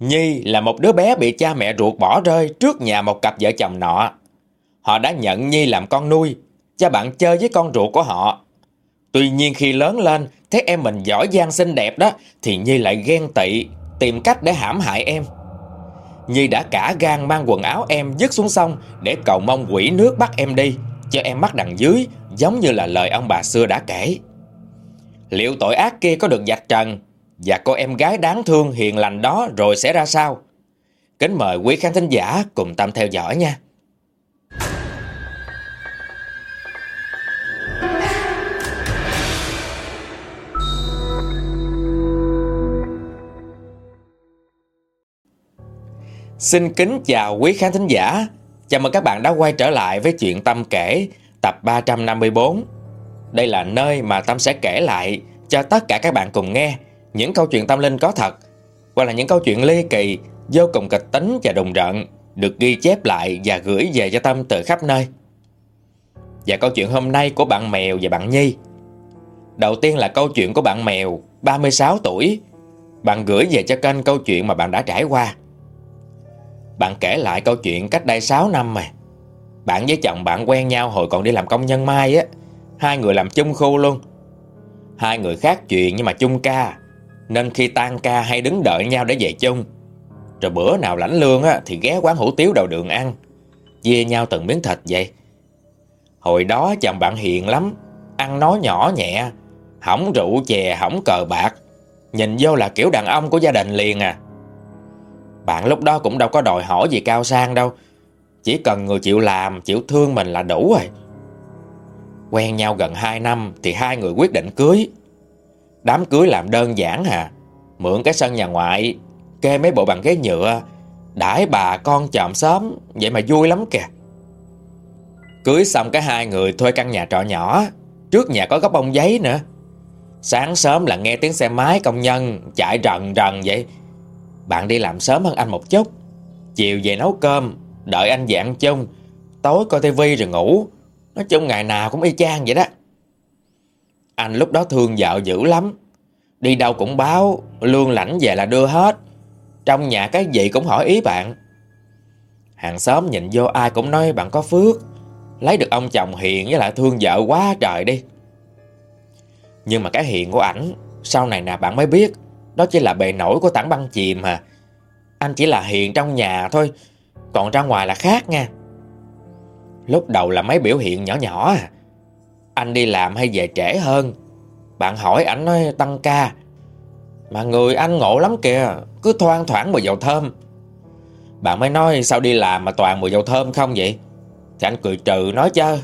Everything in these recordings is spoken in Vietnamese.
Nhi là một đứa bé bị cha mẹ ruột bỏ rơi trước nhà một cặp vợ chồng nọ. Họ đã nhận Nhi làm con nuôi, cho bạn chơi với con ruột của họ. Tuy nhiên khi lớn lên, thấy em mình giỏi giang xinh đẹp đó, thì Nhi lại ghen tị, tìm cách để hãm hại em. Nhi đã cả gan mang quần áo em dứt xuống sông để cầu mong quỷ nước bắt em đi, cho em mắc đằng dưới, giống như là lời ông bà xưa đã kể. Liệu tội ác kia có được dạch trần và cô em gái đáng thương hiền lành đó rồi sẽ ra sao? Kính mời quý khán thính giả cùng tâm theo dõi nha. Xin kính chào quý khán thính giả. Chào mừng các bạn đã quay trở lại với chuyện Tâm kể tập 354. Đây là nơi mà Tâm sẽ kể lại cho tất cả các bạn cùng nghe những câu chuyện tâm linh có thật hoặc là những câu chuyện ly kỳ, vô cùng kịch tính và đồng rợn được ghi chép lại và gửi về cho Tâm từ khắp nơi. Và câu chuyện hôm nay của bạn Mèo và bạn Nhi. Đầu tiên là câu chuyện của bạn Mèo, 36 tuổi. Bạn gửi về cho kênh câu chuyện mà bạn đã trải qua. Bạn kể lại câu chuyện cách đây 6 năm mà. Bạn với chồng bạn quen nhau hồi còn đi làm công nhân mai á. Hai người làm chung khu luôn. Hai người khác chuyện nhưng mà chung ca. Nên khi tan ca hay đứng đợi nhau để về chung. Rồi bữa nào lãnh lương á thì ghé quán hủ tiếu đầu đường ăn. Chia nhau từng miếng thịt vậy. Hồi đó chồng bạn hiền lắm. Ăn nói nhỏ nhẹ. Hỏng rượu chè, hỏng cờ bạc. Nhìn vô là kiểu đàn ông của gia đình liền à. Bạn lúc đó cũng đâu có đòi hỏi gì cao sang đâu Chỉ cần người chịu làm, chịu thương mình là đủ rồi Quen nhau gần 2 năm thì hai người quyết định cưới Đám cưới làm đơn giản hà. Mượn cái sân nhà ngoại, Kê mấy bộ bàn ghế nhựa, Đãi bà con chòm xóm, Vậy mà vui lắm kìa. Cưới xong cái hai người thuê căn nhà trọ nhỏ, Trước nhà có góc bông giấy nữa. Sáng sớm là nghe tiếng xe máy công nhân Chạy rần rần vậy. Bạn đi làm sớm hơn anh một chút. Chiều về nấu cơm, Đợi anh về ăn chung, Tối coi tivi rồi ngủ. Nói chung ngày nào cũng y chang vậy đó. Anh lúc đó thương vợ dữ lắm. Đi đâu cũng báo, Lương lãnh về là đưa hết. Trong nhà cái gì cũng hỏi ý bạn. Hàng xóm nhìn vô ai cũng nói bạn có phước. Lấy được ông chồng hiền với lại thương vợ quá trời đi. Nhưng mà cái hiền của ảnh, Sau này nè bạn mới biết, đó chỉ là bề nổi của tảng băng chìm mà Anh chỉ là hiền trong nhà thôi, Còn ra ngoài là khác nha. Lúc đầu là mấy biểu hiện nhỏ nhỏ à. Anh đi làm hay về trễ hơn? Bạn hỏi ảnh nói, tăng ca. Mà người anh ngộ lắm kìa, Cứ thoang thoảng mùi dầu thơm. Bạn mới nói, sao đi làm mà toàn mùi dầu thơm không vậy? Thì anh cười trừ nói chứ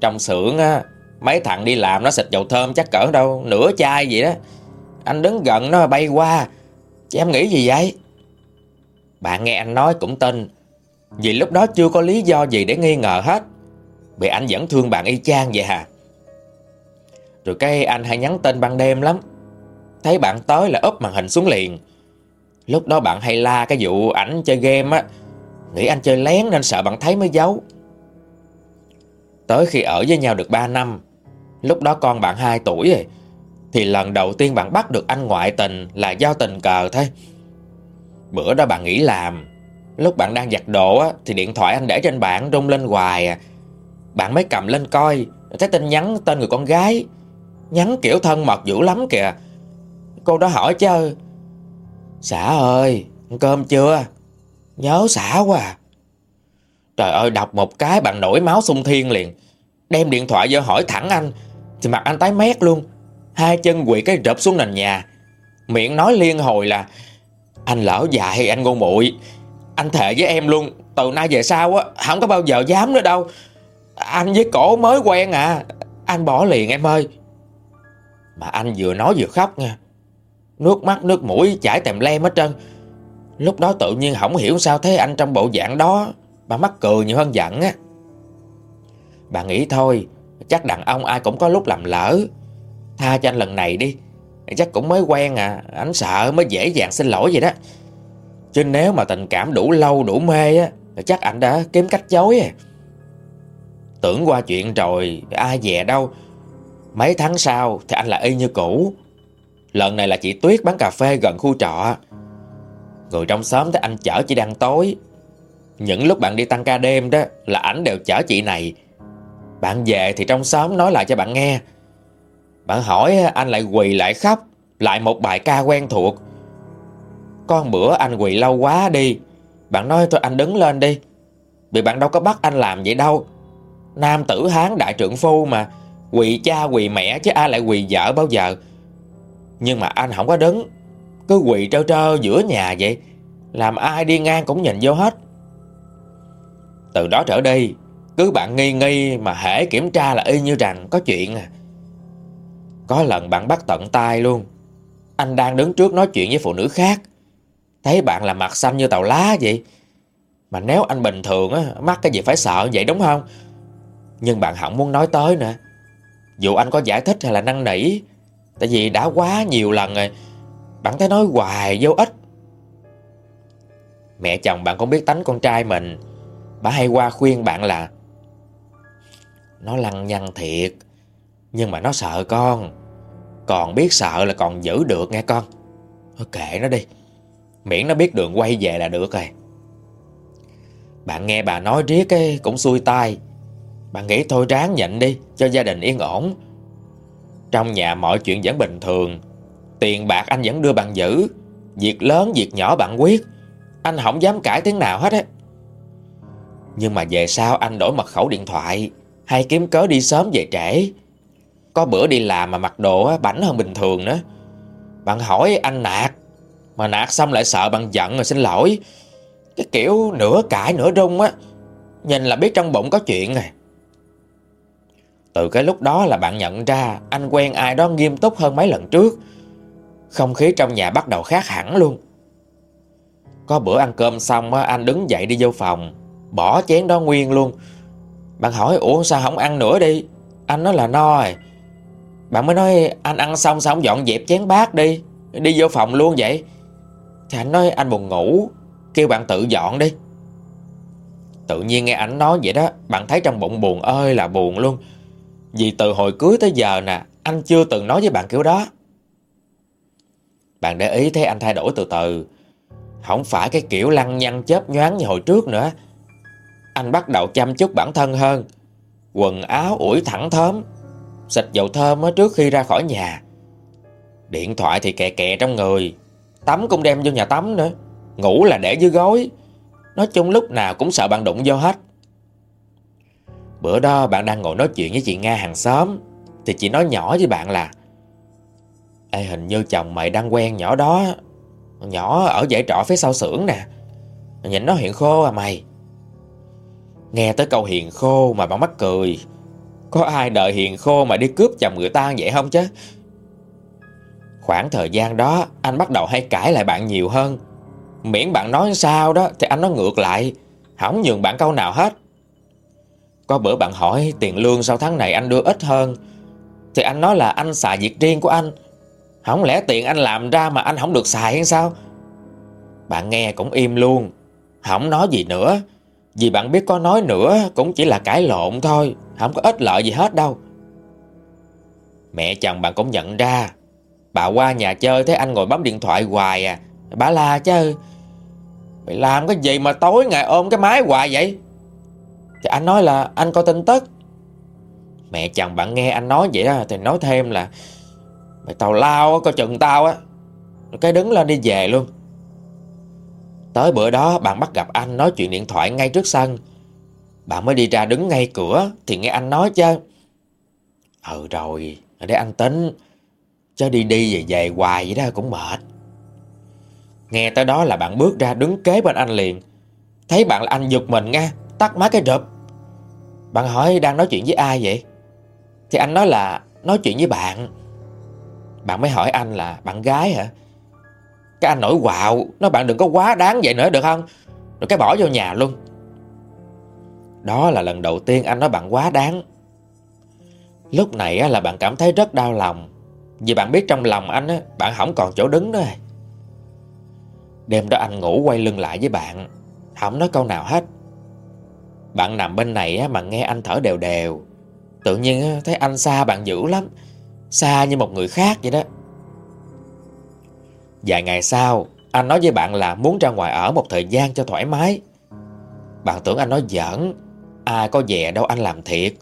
Trong xưởng á, Mấy thằng đi làm nó xịt dầu thơm chắc cỡ đâu, Nửa chai vậy đó. Anh đứng gần nó bay qua Chứ em nghĩ gì vậy? Bạn nghe anh nói cũng tin, Vì lúc đó chưa có lý do gì để nghi ngờ hết. Vì anh vẫn thương bạn y chang vậy hả? Rồi cái anh hay nhắn tin ban đêm lắm. Thấy bạn tới là úp màn hình xuống liền. Lúc đó bạn hay la cái vụ ảnh chơi game á. Nghĩ anh chơi lén nên sợ bạn thấy mới giấu. Tới khi ở với nhau được 3 năm Lúc đó con bạn 2 tuổi rồi thì lần đầu tiên bạn bắt được anh ngoại tình là do tình cờ thôi. Bữa đó bạn nghỉ làm Lúc bạn đang giặt đồ á, thì điện thoại anh để trên bàn rung lên hoài à. Bạn mới cầm lên coi Thấy tin nhắn, tên người con gái. Nhắn kiểu thân mật dữ lắm kìa. Cô đó hỏi chứ. Xã ơi Cơm chưa? Nhớ xã quá à. Trời ơi, đọc một cái bạn nổi máu sung thiên liền. Đem điện thoại vô hỏi thẳng anh, Thì mặt anh tái mét luôn. Hai chân quỳ cái rập xuống nền nhà. Miệng nói liên hồi là, Anh lỡ dạy anh ngu muội. Anh thề với em luôn, Từ nay về sau á Không có bao giờ dám nữa đâu. Anh với cổ mới quen à. Anh bỏ liền em ơi. Mà anh vừa nói vừa khóc nha. Nước mắt, nước mũi chảy tèm lem hết trơn. Lúc đó tự nhiên không hiểu sao thấy anh trong bộ dạng đó, Bà mắc cười nhiều hơn giận á. Bà nghĩ thôi, Chắc đàn ông ai cũng có lúc làm lỡ. Tha cho anh lần này đi. Chắc cũng mới quen à. Anh sợ mới dễ dàng xin lỗi vậy đó. Chứ nếu mà tình cảm đủ lâu, đủ mê á, chắc anh đã kiếm cách chối à. Tưởng qua chuyện rồi, Ai dè đâu. Mấy tháng sau thì anh lại y như cũ. Lần này là chị Tuyết bán cà phê gần khu trọ. Người trong xóm thấy anh chở chị đang tối. Những lúc bạn đi tăng ca đêm đó Là ảnh đều chở chị này. Bạn về thì trong xóm nói lại cho bạn nghe. Bạn hỏi anh lại quỳ lại khóc, Lại một bài ca quen thuộc. Con bữa anh quỳ lâu quá đi. Bạn nói thôi anh đứng lên đi. Vì bạn đâu có bắt anh làm vậy đâu. Nam tử hán đại trưởng phu mà, Quỳ cha quỳ mẹ chứ ai lại quỳ vợ bao giờ. Nhưng mà anh không có đứng, Cứ quỳ trơ trơ giữa nhà vậy. Làm ai đi ngang cũng nhìn vô hết. Từ đó trở đi, Cứ bạn nghi nghi mà hễ kiểm tra là y như rằng có chuyện à. Có lần bạn bắt tận tay luôn. Anh đang đứng trước nói chuyện với phụ nữ khác. Thấy bạn là mặt xanh như tàu lá vậy. Mà nếu anh bình thường á, Mắc cái gì phải sợ vậy đúng không? Nhưng bạn không muốn nói tới nữa Dù anh có giải thích hay là năn nỉ, Tại vì đã quá nhiều lần rồi, Bạn thấy nói hoài vô ích. Mẹ chồng bạn cũng biết tánh con trai mình. Bà hay qua khuyên bạn là, Nó lăng nhăng thiệt, Nhưng mà nó sợ con. Còn biết sợ là còn giữ được nghe con. Thôi kệ nó đi, Miễn nó biết đường quay về là được rồi. Bạn nghe bà nói riết cái cũng xuôi tai. Bà nghĩ thôi ráng nhịn đi Cho gia đình yên ổn. Trong nhà mọi chuyện vẫn bình thường. Tiền bạc anh vẫn đưa bạn giữ. Việc lớn việc nhỏ bạn quyết. Anh không dám cãi tiếng nào hết á. Nhưng mà về sau anh đổi mật khẩu điện thoại Hay kiếm cớ đi sớm về trễ. Có bữa đi làm mà mặc đồ á, bảnh hơn bình thường nữa. Bạn hỏi anh nạt Mà nạt xong lại sợ bạn giận rồi xin lỗi. Cái kiểu nửa cãi nửa rung á Nhìn là biết trong bụng có chuyện rồi. Từ cái lúc đó là bạn nhận ra Anh quen ai đó nghiêm túc hơn mấy lần trước. Không khí trong nhà bắt đầu khác hẳn luôn. Có bữa ăn cơm xong á, anh đứng dậy đi vô phòng Bỏ chén đó nguyên luôn. Bạn hỏi Ủa sao không ăn nữa đi? Anh nói là no. Rồi Bạn mới nói anh ăn xong sao không dọn dẹp chén bát đi? Đi vô phòng luôn vậy. Thì anh nói anh buồn ngủ Kêu bạn tự dọn đi. Tự nhiên nghe anh nói vậy đó Bạn thấy trong bụng buồn ơi là buồn luôn. Vì từ hồi cưới tới giờ nè, Anh chưa từng nói với bạn kiểu đó. Bạn để ý thấy anh thay đổi từ từ. Không phải cái kiểu lăng nhăng chớp nhoáng như hồi trước nữa. Anh bắt đầu chăm chút bản thân hơn. Quần áo ủi thẳng thớm. Xịt dầu thơm trước khi ra khỏi nhà. Điện thoại thì kè kè trong người. Tắm cũng đem vô nhà tắm nữa. Ngủ là để dưới gối. Nói chung lúc nào cũng sợ bạn đụng vô hết. Bữa đó bạn đang ngồi nói chuyện với chị Nga hàng xóm. Thì chị nói nhỏ với bạn là, Ê, hình như chồng mày đang quen nhỏ đó. Nhỏ ở dãy trọ phía sau xưởng nè. Nhìn nó hiện khô à mày. Nghe tới câu hiền khô mà bạn mắc cười. Có ai đợi hiền khô mà đi cướp chồng người ta vậy không chứ? Khoảng thời gian đó, anh bắt đầu hay cãi lại bạn nhiều hơn. Miễn bạn nói sao đó thì anh nói ngược lại. Không nhường bạn câu nào hết. Có bữa bạn hỏi tiền lương sau tháng này anh đưa ít hơn. Thì anh nói là anh xài việc riêng của anh. Không lẽ tiền anh làm ra mà anh không được xài hay sao? Bạn nghe cũng im luôn. Không nói gì nữa. Vì bạn biết có nói nữa cũng chỉ là cãi lộn thôi. Không có ích lợi gì hết đâu. Mẹ chồng bạn cũng nhận ra. Bà qua nhà chơi thấy anh ngồi bấm điện thoại hoài à. Bà la chứ. Mày làm cái gì mà tối ngày ôm cái máy hoài vậy? Thì anh nói là anh coi tin tức. Mẹ chồng bạn nghe anh nói vậy đó Thì nói thêm là, Mày tao lao coi chừng tao á. Cái đứng lên đi về luôn. Tới bữa đó, bạn bắt gặp anh nói chuyện điện thoại ngay trước sân. Bạn mới đi ra đứng ngay cửa, Thì nghe anh nói chứ. Ừ rồi, Để anh tính. Chứ đi đi về về hoài vậy đó, cũng mệt. Nghe tới đó là bạn bước ra đứng kế bên anh liền. Thấy bạn là anh giật mình nha. Tắt máy cái rụp. Bạn hỏi đang nói chuyện với ai vậy? Thì anh nói là nói chuyện với bạn. Bạn mới hỏi anh là bạn gái hả? Cái anh nổi quạo, Nói bạn đừng có quá đáng vậy nữa, được không? Rồi cái bỏ vô nhà luôn. Đó là lần đầu tiên anh nói bạn quá đáng. Lúc này là bạn cảm thấy rất đau lòng. Vì bạn biết trong lòng anh Bạn không còn chỗ đứng nữa. Đêm đó anh ngủ quay lưng lại với bạn. Không nói câu nào hết. Bạn nằm bên này mà nghe anh thở đều đều. Tự nhiên thấy anh xa bạn dữ lắm. Xa như một người khác vậy đó. Vài ngày sau, Anh nói với bạn là muốn ra ngoài ở một thời gian cho thoải mái. Bạn tưởng anh nói giỡn. Ai có về đâu anh làm thiệt.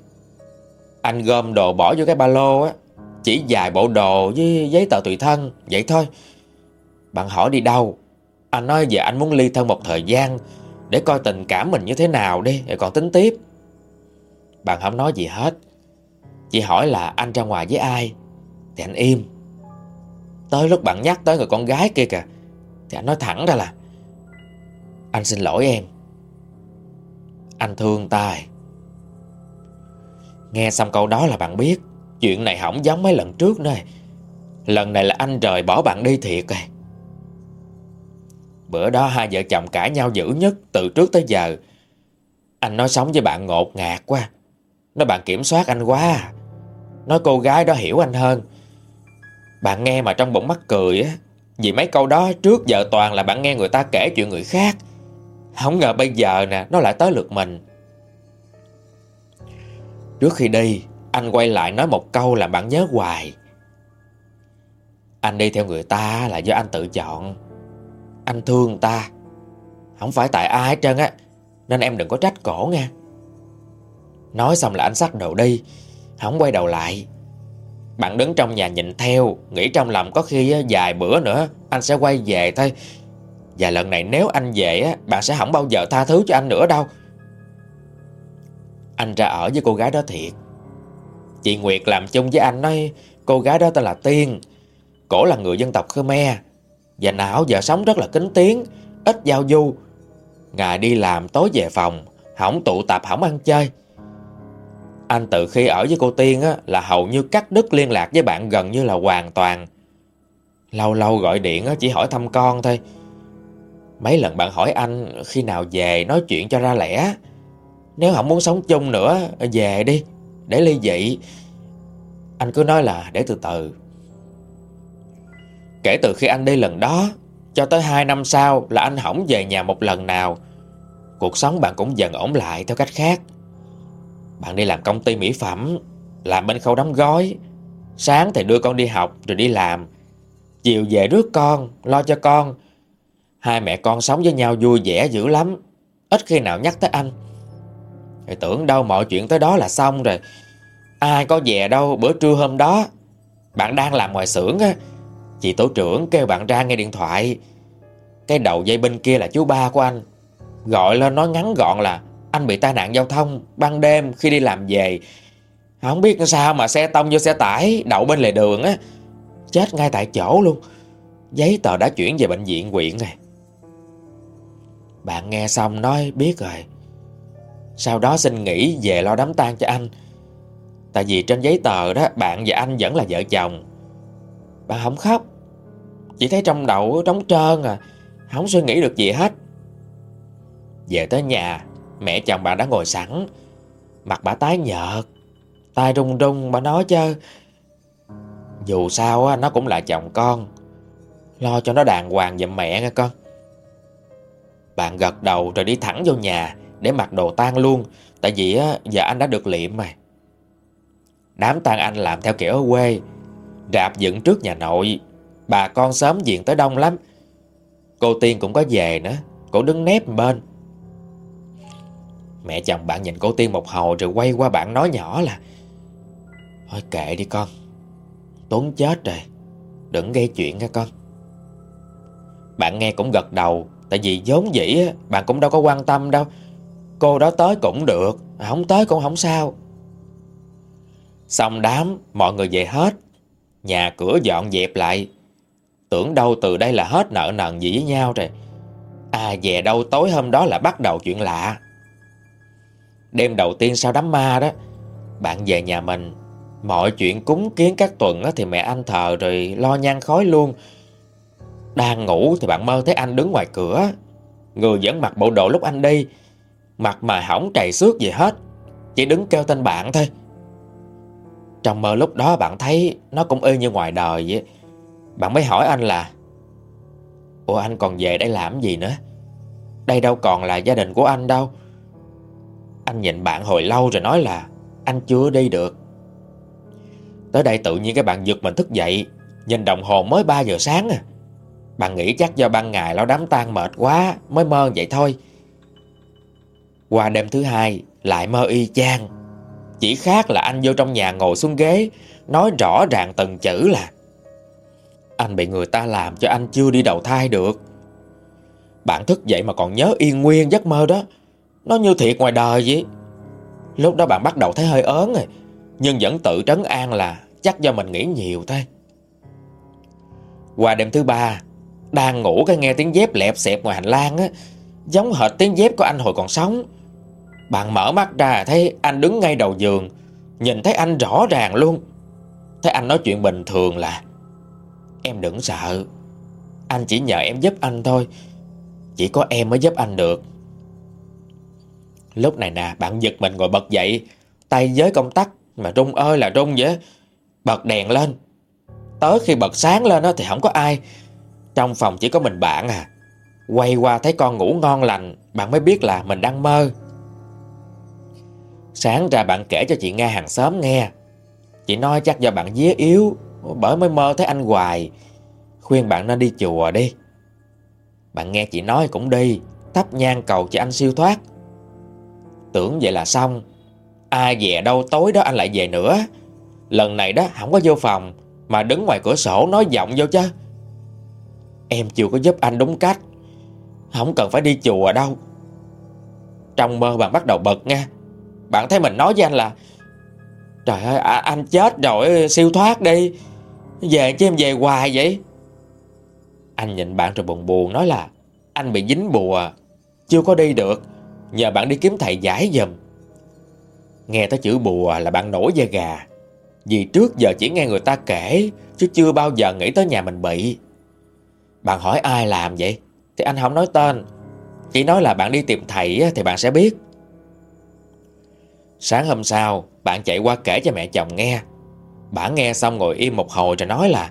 Anh gom đồ bỏ vô cái ba lô á. Chỉ vài bộ đồ với giấy tờ tùy thân, Vậy thôi. Bạn hỏi đi đâu? Anh nói về anh muốn ly thân một thời gian để coi tình cảm mình như thế nào đi, Rồi còn tính tiếp. Bạn không nói gì hết. Chỉ hỏi là anh ra ngoài với ai? Thì anh im. Tới lúc bạn nhắc tới người con gái kia kìa, Thì anh nói thẳng ra là, Anh xin lỗi em. Anh thương tài Nghe xong câu đó là bạn biết, Chuyện này không giống mấy lần trước nữa Lần này là anh rời bỏ bạn đi thiệt rồi Bữa đó hai vợ chồng cãi nhau dữ nhất Từ trước tới giờ. Anh nói sống với bạn ngột ngạt quá. Nói bạn kiểm soát anh quá à. Nói cô gái đó hiểu anh hơn. Bạn nghe mà trong bụng mắc cười á. Vì mấy câu đó trước giờ toàn là bạn nghe người ta kể chuyện người khác. Không ngờ bây giờ nè, Nó lại tới lượt mình. Trước khi đi, Anh quay lại nói một câu làm bạn nhớ hoài. Anh đi theo người ta là do anh tự chọn. Anh thương ta. Không phải tại ai hết trơn á, Nên em đừng có trách cổ nha. Nói xong là anh xách đầu đi, Không quay đầu lại. Bạn đứng trong nhà nhìn theo, Nghĩ trong lòng có khi vài bữa nữa Anh sẽ quay về thôi. Và lần này nếu anh về Bạn sẽ không bao giờ tha thứ cho anh nữa đâu. Anh ra ở với cô gái đó thiệt. Chị Nguyệt làm chung với anh nói Cô gái đó tên là Tiên. Cổ là người dân tộc Khmer. Và não giờ sống rất là kính tiếng Ít giao du Ngày đi làm tối về phòng Không tụ tập không ăn chơi anh từ khi ở với cô Tiên á, là hầu như cắt đứt liên lạc với bạn gần như là hoàn toàn. Lâu lâu gọi điện á, chỉ hỏi thăm con thôi. Mấy lần bạn hỏi anh khi nào về nói chuyện cho ra lẽ. Nếu không muốn sống chung nữa, về đi, để ly dị. Anh cứ nói là để từ từ. Kể từ khi anh đi lần đó, cho tới 2 năm sau là anh hỏng về nhà một lần nào. Cuộc sống bạn cũng dần ổn lại theo cách khác. Bạn đi làm công ty mỹ phẩm Làm bên khâu đóng gói. Sáng thì đưa con đi học rồi đi làm. Chiều về rước con Lo cho con. Hai mẹ con sống với nhau vui vẻ dữ lắm. Ít khi nào nhắc tới anh. Thì Tưởng đâu mọi chuyện tới đó là xong rồi. Ai có về đâu bữa trưa hôm đó. Bạn đang làm ngoài xưởng á. Chị tổ trưởng kêu bạn ra nghe điện thoại Cái đầu dây bên kia là chú ba của anh Gọi lên nói ngắn gọn là, anh bị tai nạn giao thông, ban đêm khi đi làm về. Không biết sao mà xe tông vô xe tải, đậu bên lề đường á. Chết ngay tại chỗ luôn. Giấy tờ đã chuyển về bệnh viện quyện này. Bạn nghe xong nói biết rồi. Sau đó xin nghỉ về lo đám tang cho anh. Tại vì trên giấy tờ đó, bạn và anh vẫn là vợ chồng bà không khóc. Chỉ thấy trong đầu trống trơn à. Không suy nghĩ được gì hết. Về tới nhà, Mẹ chồng bà đã ngồi sẵn Mặt bà tái nhợt tay run run bà nói chứ, Dù sao nó cũng là chồng con Lo cho nó đàng hoàng giùm mẹ nghe con Bạn gật đầu rồi đi thẳng vô nhà Để mặc đồ tan luôn, Tại vì giờ anh đã được liệm mà Đám tang anh làm theo kiểu ở quê Rạp dựng trước nhà nội. Bà con sớm diện tới đông lắm. Cô Tiên cũng có về nữa. Cô đứng nép bên. Mẹ chồng bạn nhìn cô Tiên một hồi rồi quay qua bạn nói nhỏ là, Thôi kệ đi con. Tuấn chết rồi. Đừng gây chuyện nha con. Bạn nghe cũng gật đầu, Tại vì vốn dĩ bạn cũng đâu có quan tâm đâu. Cô đó tới cũng được, Không tới cũng không sao. Xong đám, Mọi người về hết. Nhà cửa dọn dẹp lại. Tưởng đâu từ đây là hết nợ nần gì với nhau rồi. À về đâu tối hôm đó là bắt đầu chuyện lạ. Đêm đầu tiên sau đám ma đó, Bạn về nhà mình. Mọi chuyện cúng kiến các tuần thì mẹ anh thờ rồi lo nhang khói luôn. Đang ngủ thì bạn mơ thấy anh đứng ngoài cửa. Người vẫn mặc bộ đồ lúc anh đi. Mặt mà hỏng trầy xước gì hết. Chỉ đứng kêu tên bạn thôi. Trong mơ lúc đó bạn thấy Nó cũng y như ngoài đời vậy? Bạn mới hỏi anh là, Ủa, anh còn về đây làm gì nữa? Đây đâu còn là gia đình của anh đâu. Anh nhìn bạn hồi lâu rồi nói là, Anh chưa đi được. Tới đây tự nhiên cái bạn giật mình thức dậy, Nhìn đồng hồ mới 3 giờ sáng à. Bạn nghĩ chắc do ban ngày lo đám tang mệt quá Mới mơ vậy thôi. Qua đêm thứ hai, Lại mơ y chang. Chỉ khác là anh vô trong nhà ngồi xuống ghế, Nói rõ ràng từng chữ là, Anh bị người ta làm cho anh chưa đi đầu thai được. Bạn thức dậy mà còn nhớ yên nguyên giấc mơ đó. Nó như thiệt ngoài đời vậy. Lúc đó bạn bắt đầu thấy hơi ớn rồi, Nhưng vẫn tự trấn an là Chắc do mình nghĩ nhiều thôi. Qua đêm thứ ba, Đang ngủ cái nghe tiếng dép lẹp xẹp ngoài hành lang á, Giống hệt tiếng dép của anh hồi còn sống. Bạn mở mắt ra, thấy anh đứng ngay đầu giường. Nhìn thấy anh rõ ràng luôn. Thấy anh nói chuyện bình thường là, Em đừng sợ. Anh chỉ nhờ em giúp anh thôi. Chỉ có em mới giúp anh được. Lúc này nè, bạn giật mình ngồi bật dậy. Tay với công tắc Mà rung ơi là rung vậy. Bật đèn lên. Tới khi bật sáng lên đó thì không có ai. Trong phòng chỉ có mình bạn à. Quay qua thấy con ngủ ngon lành, Bạn mới biết là mình đang mơ. Sáng ra bạn kể cho chị nghe hàng xóm nghe. Chị nói chắc do bạn dế yếu, Bởi mới mơ thấy anh hoài. Khuyên bạn nên đi chùa đi. Bạn nghe chị nói cũng đi, Thắp nhang cầu cho anh siêu thoát. Tưởng vậy là xong. Ai về đâu tối đó anh lại về nữa. Lần này đó không có vô phòng, Mà đứng ngoài cửa sổ nói giọng vô chứ. Em chưa có giúp anh đúng cách. Không cần phải đi chùa đâu. Trong mơ bạn bắt đầu bật nha. Bạn thấy mình nói với anh là Trời ơi à, anh chết rồi siêu thoát đi. Về chứ em về hoài vậy? Anh nhìn bạn rồi buồn buồn nói là Anh bị dính bùa Chưa có đi được. Nhờ bạn đi kiếm thầy giải giùm. Nghe tới chữ bùa là bạn nổi da gà. Vì trước giờ chỉ nghe người ta kể Chứ chưa bao giờ nghĩ tới nhà mình bị. Bạn hỏi ai làm vậy? Thì anh không nói tên. Chỉ nói là bạn đi tìm thầy thì bạn sẽ biết. Sáng hôm sau Bạn chạy qua kể cho mẹ chồng nghe. Bạn nghe xong ngồi im một hồi rồi nói là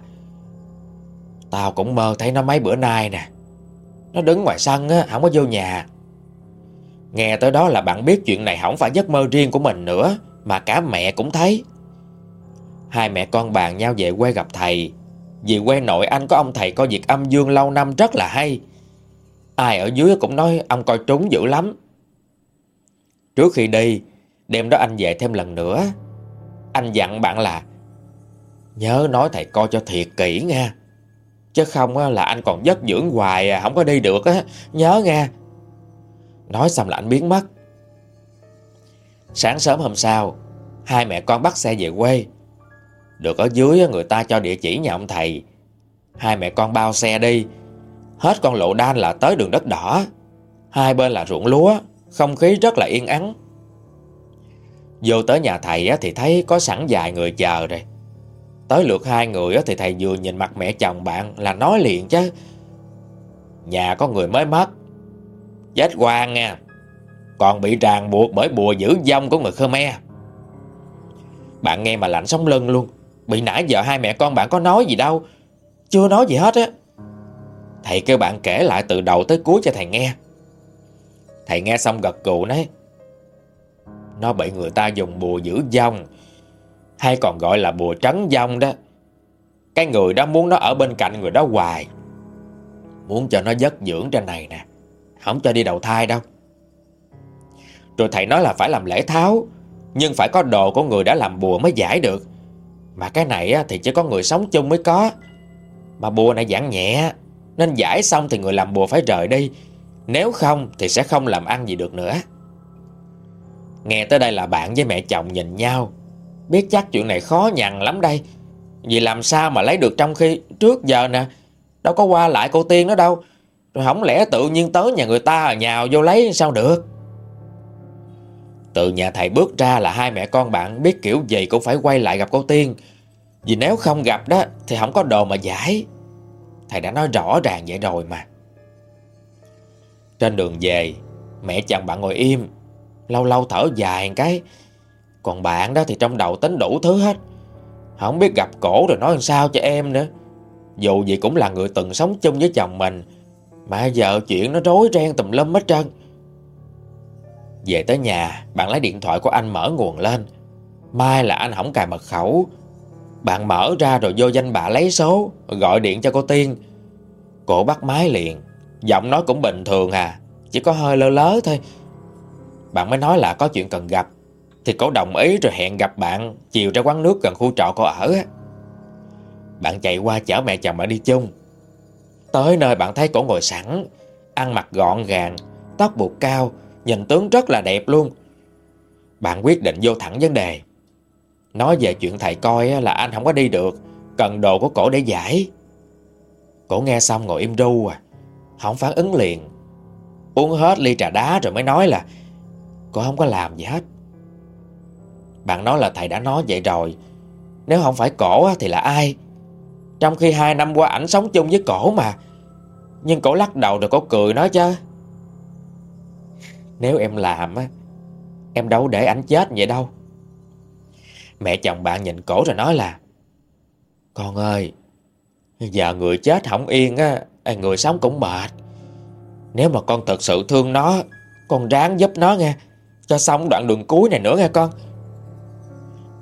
Tao cũng mơ thấy nó mấy bữa nay nè. Nó đứng ngoài sân á, không có vô nhà. Nghe tới đó là bạn biết chuyện này không phải giấc mơ riêng của mình nữa Mà cả mẹ cũng thấy. Hai mẹ con bàn nhau về quê gặp thầy. Vì quê nội anh có ông thầy coi việc âm dương lâu năm rất là hay. Ai ở dưới cũng nói ông coi trúng dữ lắm. Trước khi đi Đêm đó anh về thêm lần nữa. Anh dặn bạn là, Nhớ nói thầy coi cho thiệt kỹ nha Chứ không là anh còn giấc dưỡng hoài à, Không có đi được á. Nhớ nha Nói xong là anh biến mất. Sáng sớm hôm sau, Hai mẹ con bắt xe về quê. Được ở dưới người ta cho địa chỉ nhà ông thầy. Hai mẹ con bao xe đi. Hết con lộ đan là tới đường đất đỏ. Hai bên là ruộng lúa, Không khí rất là yên ắng. Vô tới nhà thầy thì thấy có sẵn vài người chờ rồi. Tới lượt hai người thì thầy vừa nhìn mặt mẹ chồng bạn là nói liền chứ. Nhà có người mới mất. Chết quan nha. Còn bị ràng buộc bởi bùa giữ dông của người Khmer. Bạn nghe mà lạnh sống lưng luôn. Bị nãy giờ hai mẹ con bạn có nói gì đâu. Chưa nói gì hết á. Thầy kêu bạn kể lại từ đầu tới cuối cho thầy nghe. Thầy nghe xong gật cù nói nó bị người ta dùng bùa giữ dông Hay còn gọi là bùa trấn dông đó. Cái người đó muốn nó ở bên cạnh người đó hoài, Muốn cho nó giấc dưỡng trên này nè, không cho đi đầu thai đâu. Rồi thầy nói là phải làm lễ tháo, Nhưng phải có đồ của người đã làm bùa mới giải được. Mà cái này thì chỉ có người sống chung mới có. Mà bùa này giảng nhẹ, Nên giải xong thì người làm bùa phải rời đi. Nếu không thì sẽ không làm ăn gì được nữa. Nghe tới đây là bạn với mẹ chồng nhìn nhau. Biết chắc chuyện này khó nhằn lắm đây. Vì làm sao mà lấy được trong khi trước giờ nè? Đâu có qua lại cô Tiên đó đâu. Rồi không lẽ tự nhiên tới nhà người ta nhào vô lấy sao được? Từ nhà thầy bước ra là hai mẹ con bạn biết kiểu gì cũng phải quay lại gặp cô Tiên. Vì nếu không gặp đó thì không có đồ mà giải. Thầy đã nói rõ ràng vậy rồi mà. Trên đường về, Mẹ chồng bạn ngồi im Lâu lâu thở dài cái. Còn bạn đó thì trong đầu tính đủ thứ hết. Không biết gặp cổ rồi nói làm sao cho em nữa. Dù gì cũng là người từng sống chung với chồng mình, mà giờ chuyện nó rối ren tùm lum hết trơn. Về tới nhà, Bạn lấy điện thoại của anh mở nguồn lên. Mai là anh không cài mật khẩu. Bạn mở ra rồi vô danh bạ lấy số, Gọi điện cho cô Tiên. Cổ bắt máy liền. Giọng nói cũng bình thường à Chỉ có hơi lơ lớ thôi. Bạn mới nói là có chuyện cần gặp. Thì cổ đồng ý rồi hẹn gặp bạn, Chiều ra quán nước gần khu trọ cô ở. Bạn chạy qua chở mẹ chồng bạn đi chung. Tới nơi bạn thấy cổ ngồi sẵn, Ăn mặc gọn gàng, Tóc buộc cao, Nhìn tướng rất là đẹp luôn. Bạn quyết định vô thẳng vấn đề. Nói về chuyện thầy coi là anh không có đi được, Cần đồ của cổ để giải. Cổ nghe xong ngồi im ru à Không phản ứng liền. Uống hết ly trà đá rồi mới nói là cô không có làm gì hết. Bạn nói là thầy đã nói vậy rồi. Nếu không phải cổ thì là ai? Trong khi hai năm qua ảnh sống chung với cổ mà. Nhưng cổ lắc đầu rồi cổ cười nói chứ. Nếu em làm á, Em đâu để ảnh chết vậy đâu. Mẹ chồng bạn nhìn cổ rồi nói là, Con ơi, Giờ người chết không yên á à, Người sống cũng mệt. Nếu mà con thật sự thương nó, Con ráng giúp nó nghe. Cho xong đoạn đường cuối này nữa nghe con.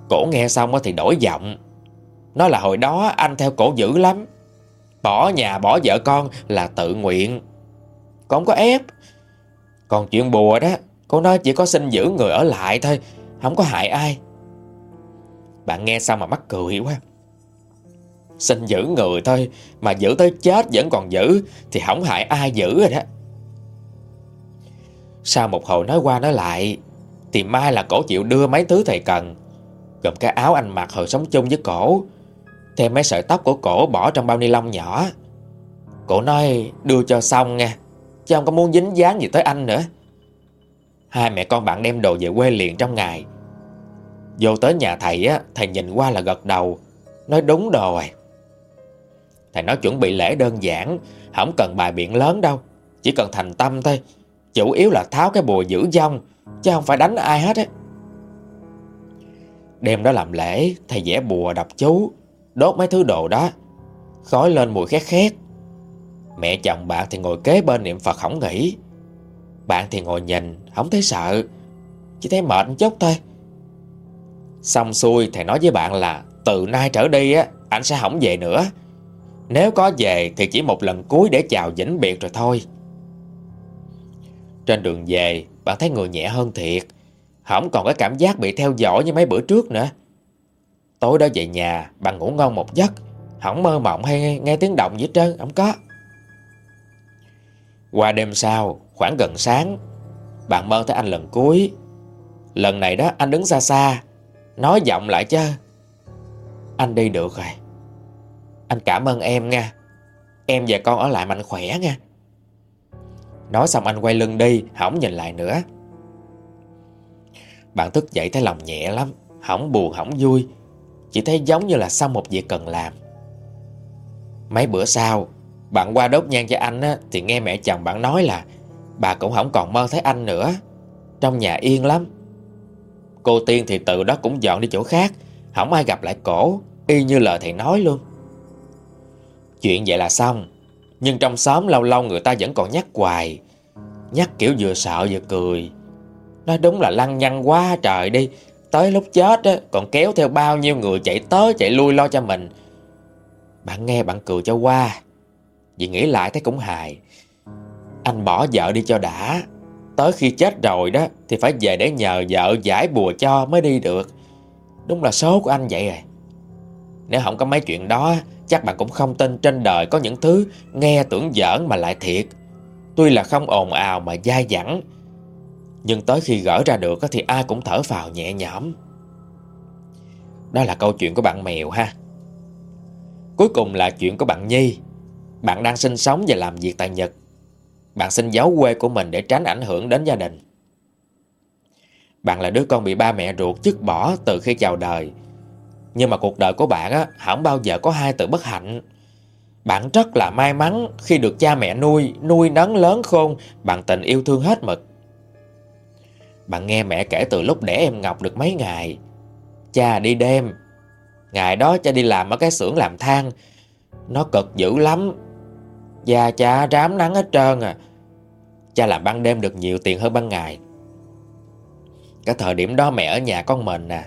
Cổ nghe xong thì đổi giọng. Nói là hồi đó anh theo cổ dữ lắm. Bỏ nhà bỏ vợ con là tự nguyện. Con không có ép. Còn chuyện bùa đó, Cô nói chỉ có xin giữ người ở lại thôi, Không có hại ai. Bạn nghe xong mà mắc cười quá. Xin giữ người thôi, Mà giữ tới chết vẫn còn giữ, Thì không hại ai giữ rồi đó. Sau một hồi nói qua nói lại, Thì mai là cổ chịu đưa mấy thứ thầy cần. Gồm cái áo anh mặc hồi sống chung với cổ, Thêm mấy sợi tóc của cổ bỏ trong bao ni lông nhỏ. Cổ nói, đưa cho xong nha, Chứ không có muốn dính dáng gì tới anh nữa. Hai mẹ con bạn đem đồ về quê liền trong ngày. Vô tới nhà thầy á, Thầy nhìn qua là gật đầu, Nói, đúng rồi. Thầy nói, chuẩn bị lễ đơn giản Không cần bài biện lớn đâu, Chỉ cần thành tâm thôi. Chủ yếu là tháo cái bùa giữ dông Chứ không phải đánh ai hết á. Đêm đó làm lễ, Thầy vẽ bùa đọc chú, Đốt mấy thứ đồ đó, Khói lên mùi khét khét. Mẹ chồng bạn thì ngồi kế bên niệm Phật không nghỉ. Bạn thì ngồi nhìn, Không thấy sợ, Chỉ thấy mệt chút thôi. Xong xuôi, thầy nói với bạn là Từ nay trở đi á, Anh sẽ không về nữa. Nếu có về thì chỉ một lần cuối để chào vĩnh biệt rồi thôi. Trên đường về, Bạn thấy người nhẹ hơn thiệt. Không còn cái cảm giác bị theo dõi như mấy bữa trước nữa. Tối đó về nhà, Bạn ngủ ngon một giấc. Không mơ mộng hay nghe tiếng động gì hết trơn, Không có. Qua đêm sau, Khoảng gần sáng, Bạn mơ thấy anh lần cuối. Lần này đó, anh đứng xa xa, Nói giọng lại chứ. Anh đi được rồi. Anh cảm ơn em nha. Em và con ở lại mạnh khỏe nha. Nói xong anh quay lưng đi Không nhìn lại nữa. Bạn thức dậy thấy lòng nhẹ lắm Không buồn không vui. Chỉ thấy giống như là xong một việc cần làm. Mấy bữa sau Bạn qua đốt nhang cho anh á, Thì nghe mẹ chồng bạn nói là Bà cũng không còn mơ thấy anh nữa. Trong nhà yên lắm. Cô Tiên thì từ đó cũng dọn đi chỗ khác Không ai gặp lại cổ Y như lời thầy nói luôn. Chuyện vậy là xong. Nhưng trong xóm lâu lâu người ta vẫn còn nhắc hoài. Nhắc kiểu vừa sợ vừa cười. Nói đúng là lăng nhăng quá trời đi. Tới lúc chết á, còn kéo theo bao nhiêu người chạy tới chạy lui lo cho mình. Bạn nghe bạn cười cho qua. Vì nghĩ lại thấy cũng hài. Anh bỏ vợ đi cho đã. Tới khi chết rồi đó Thì phải về để nhờ vợ giải bùa cho mới đi được. Đúng là số của anh vậy rồi Nếu không có mấy chuyện đó Chắc bạn cũng không tin trên đời có những thứ Nghe tưởng giỡn mà lại thiệt. Tuy là không ồn ào mà dai dẳng, Nhưng tới khi gỡ ra được Thì ai cũng thở phào nhẹ nhõm. Đó là câu chuyện của bạn mèo ha. Cuối cùng là chuyện của bạn Nhi. Bạn đang sinh sống và làm việc tại Nhật. Bạn xin giấu quê của mình để tránh ảnh hưởng đến gia đình. Bạn là đứa con bị ba mẹ ruột dứt bỏ từ khi chào đời. Nhưng mà cuộc đời của bạn á, không bao giờ có hai từ bất hạnh. Bạn rất là may mắn khi được cha mẹ nuôi, nuôi nấng lớn khôn bằng tình yêu thương hết mực. Bạn nghe mẹ kể từ lúc đẻ em Ngọc được mấy ngày. Cha đi đêm. Ngày đó cha đi làm ở cái xưởng làm than. Nó cực dữ lắm Da cha rám nắng hết trơn à Cha làm ban đêm được nhiều tiền hơn ban ngày Cái thời điểm đó mẹ ở nhà con mình à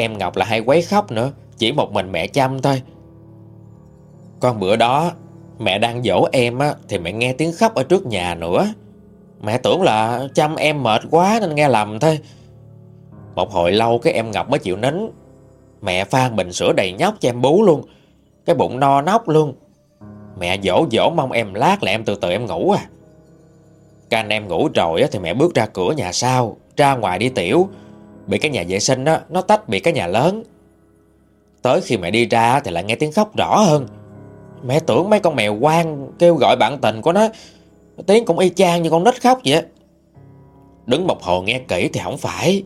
Em Ngọc là hay quấy khóc nữa, Chỉ một mình mẹ chăm thôi. Con bữa đó, Mẹ đang dỗ em á, Thì mẹ nghe tiếng khóc ở trước nhà nữa. Mẹ tưởng là chăm em mệt quá Nên nghe lầm thôi. Một hồi lâu cái em Ngọc mới chịu nín. Mẹ pha bình sữa đầy nhóc cho em bú luôn, Cái bụng no nóc luôn. Mẹ dỗ dỗ mong em lát là em từ từ em ngủ à. Các anh em ngủ rồi thì mẹ bước ra cửa nhà sau, Ra ngoài đi tiểu. Bị cái nhà vệ sinh đó, nó tách bị cái nhà lớn. Tới khi mẹ đi ra thì lại nghe tiếng khóc rõ hơn. Mẹ tưởng mấy con mèo quang kêu gọi bạn tình của nó Tiếng cũng y chang như con nít khóc vậy. Đứng một hồi nghe kỹ thì không phải.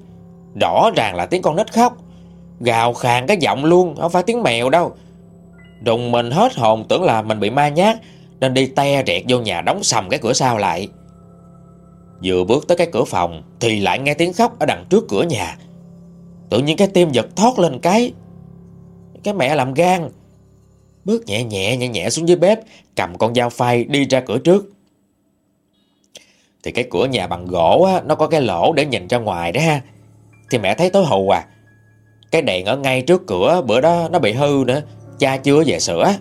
Rõ ràng là tiếng con nít khóc. Gào khàn cái giọng luôn Không phải tiếng mèo đâu. Đùng mình hết hồn tưởng là mình bị ma nhát Nên đi te rẹt vô nhà đóng sầm cái cửa sau lại. Vừa bước tới cái cửa phòng Thì lại nghe tiếng khóc ở đằng trước cửa nhà. Tự nhiên cái tim giật thoát lên cái Cái mẹ làm gan. Bước nhẹ nhẹ nhẹ nhẹ xuống dưới bếp Cầm con dao phay đi ra cửa trước. Thì cái cửa nhà bằng gỗ á, Nó có cái lỗ để nhìn ra ngoài đó ha. Thì mẹ thấy tối hù à. Cái đèn ở ngay trước cửa Bữa đó nó bị hư nữa. Cha chưa về sửa.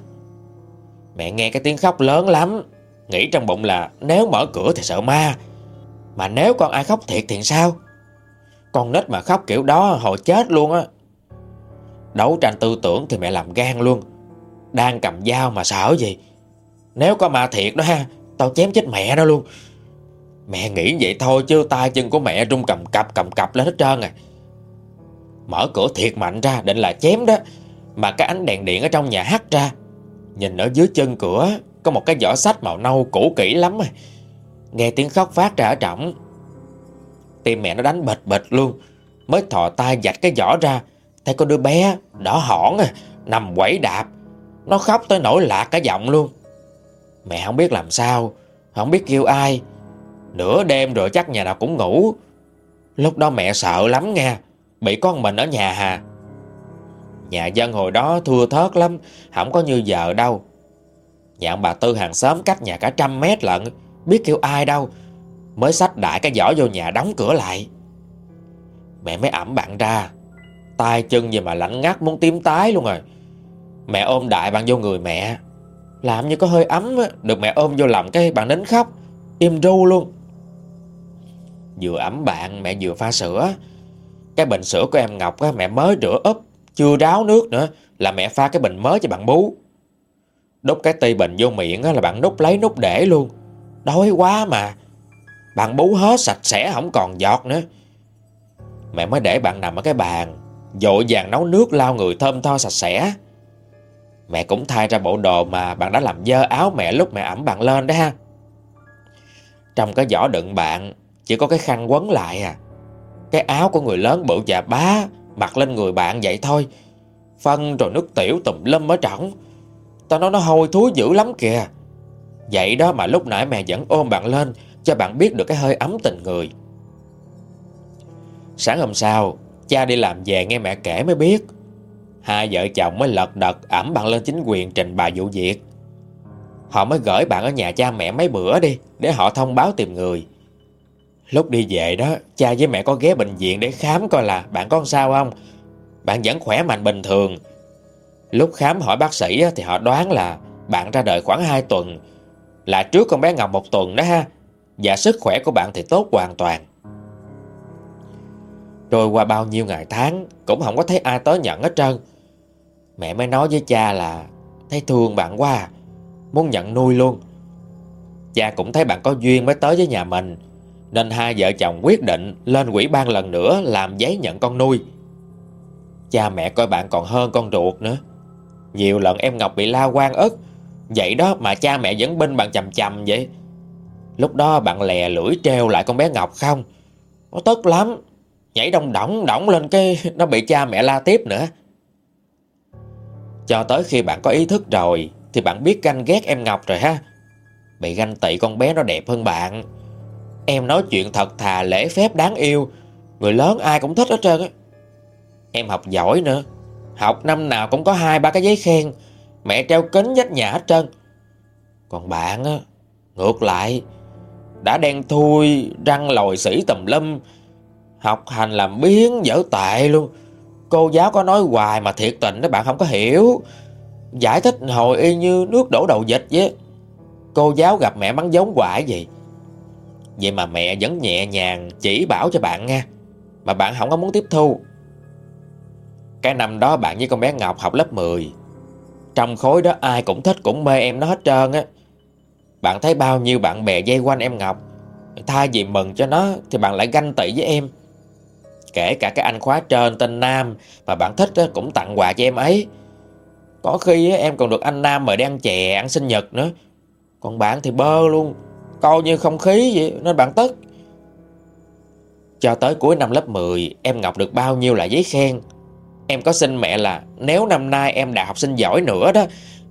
Mẹ nghe cái tiếng khóc lớn lắm Nghĩ trong bụng là nếu mở cửa thì sợ ma. Mà nếu con ai khóc thiệt thì sao? Con nít mà khóc kiểu đó hồi chết luôn á. Đấu tranh tư tưởng thì mẹ làm gan luôn. Đang cầm dao mà sợ gì? Nếu có ma thiệt đó ha, Tao chém chết mẹ đó luôn. Mẹ nghĩ vậy thôi chứ tay chân của mẹ rung cầm cặp cầm cặp lên hết trơn à. Mở cửa thiệt mạnh ra, định là chém đó. Mà cái ánh đèn điện ở trong nhà hắt ra. Nhìn ở dưới chân cửa, Có một cái giỏ sách màu nâu cũ kỹ lắm à. Nghe tiếng khóc phát ra ở trọng. Tim mẹ nó đánh bịch bịch luôn. Mới thò tay dạch cái giỏ ra. Thấy con đứa bé đỏ hỏn à Nằm quẩy đạp. Nó khóc tới nổi lạc cả giọng luôn. Mẹ không biết làm sao, Không biết kêu ai. Nửa đêm rồi chắc nhà nào cũng ngủ. Lúc đó mẹ sợ lắm nha Bị con mình ở nhà hà. Nhà dân hồi đó thưa thớt lắm, Không có như giờ đâu. Nhà ông bà Tư hàng xóm cách nhà cả trăm mét lận. Biết kêu ai đâu. Mới xách đại cái giỏ vô nhà đóng cửa lại. Mẹ mới ẩm bạn ra. Tay chân gì mà lạnh ngắt muốn tím tái luôn rồi. Mẹ ôm đại bạn vô người mẹ. Làm như có hơi ấm Được mẹ ôm vô lòng cái bạn nín khóc. Im ru luôn. Vừa ẩm bạn mẹ vừa pha sữa. Cái bình sữa của em Ngọc á, mẹ mới rửa úp Chưa ráo nước nữa Là mẹ pha cái bình mới cho bạn bú. Đút cái ti bình vô miệng á, là bạn nút lấy nút để luôn. Đói quá mà. Bạn bú hết sạch sẽ, không còn giọt nữa. Mẹ mới để bạn nằm ở cái bàn Dội vàng nấu nước lau người thơm tho sạch sẽ. Mẹ cũng thay ra bộ đồ mà bạn đã làm dơ áo mẹ lúc mẹ ẩm bạn lên đó ha. Trong cái giỏ đựng bạn, Chỉ có cái khăn quấn lại à. Cái áo của người lớn bự chà bá, Mặc lên người bạn vậy thôi. Phân rồi nước tiểu tùm lum ở trỏng. Tao nói nó hôi thúi dữ lắm kìa. Vậy đó mà lúc nãy mẹ vẫn ôm bạn lên, Cho bạn biết được cái hơi ấm tình người. Sáng hôm sau, Cha đi làm về nghe mẹ kể mới biết. Hai vợ chồng mới lật đật ẩm bạn lên chính quyền trình bày vụ việc. Họ mới gửi bạn ở nhà cha mẹ mấy bữa đi, Để họ thông báo tìm người. Lúc đi về đó, Cha với mẹ có ghé bệnh viện để khám coi là Bạn có sao không? Bạn vẫn khỏe mạnh bình thường. Lúc khám hỏi bác sĩ thì họ đoán là Bạn ra đời khoảng 2 tuần là trước con bé Ngọc một tuần đó ha. Và sức khỏe của bạn thì tốt hoàn toàn. Trôi qua bao nhiêu ngày tháng, Cũng không có thấy ai tới nhận hết trơn. Mẹ mới nói với cha là, Thấy thương bạn quá à, Muốn nhận nuôi luôn. Cha cũng thấy bạn có duyên mới tới với nhà mình, Nên hai vợ chồng quyết định Lên quỹ ban lần nữa Làm giấy nhận con nuôi. Cha mẹ coi bạn còn hơn con ruột nữa. Nhiều lần em Ngọc bị la quan ức Vậy đó mà cha mẹ vẫn binh bạn chầm chầm vậy. Lúc đó bạn lè lưỡi treo lại con bé Ngọc không? Nó tức lắm. Nhảy đông đỏng đỏng lên cái Nó bị cha mẹ la tiếp nữa. Cho tới khi bạn có ý thức rồi, Thì bạn biết ganh ghét em Ngọc rồi ha. Bị ganh tị con bé nó đẹp hơn bạn. Em nói chuyện thật thà, lễ phép, đáng yêu. Người lớn ai cũng thích hết trơn á. Em học giỏi nữa. Học năm nào cũng có hai, ba cái giấy khen. Mẹ treo kính dách nhà hết trơn. Còn bạn á, Ngược lại, Đã đen thui, Răng lòi sĩ tầm lâm Học hành làm biến dở tệ luôn. Cô giáo có nói hoài mà thiệt tình đó, bạn không có hiểu. Giải thích hồi y như nước đổ đầu dịch vậy. Cô giáo gặp mẹ bắn giống quả gì Vậy mà mẹ vẫn nhẹ nhàng chỉ bảo cho bạn nha Mà bạn không có muốn tiếp thu. Cái năm đó bạn với con bé Ngọc học lớp 10 trong khối đó ai cũng thích, cũng mê em nó hết trơn á. Bạn thấy bao nhiêu bạn bè dây quanh em Ngọc? Thay vì mừng cho nó, Thì bạn lại ganh tị với em. Kể cả cái anh khóa trên tên Nam Mà bạn thích cũng tặng quà cho em ấy. Có khi em còn được anh Nam mời đi ăn chè, Ăn sinh nhật nữa. Còn bạn thì bơ luôn, Coi như không khí vậy, nên bạn tức. Cho tới cuối năm lớp 10 Em Ngọc được bao nhiêu là giấy khen? Em có xin mẹ là Nếu năm nay em đạt học sinh giỏi nữa đó,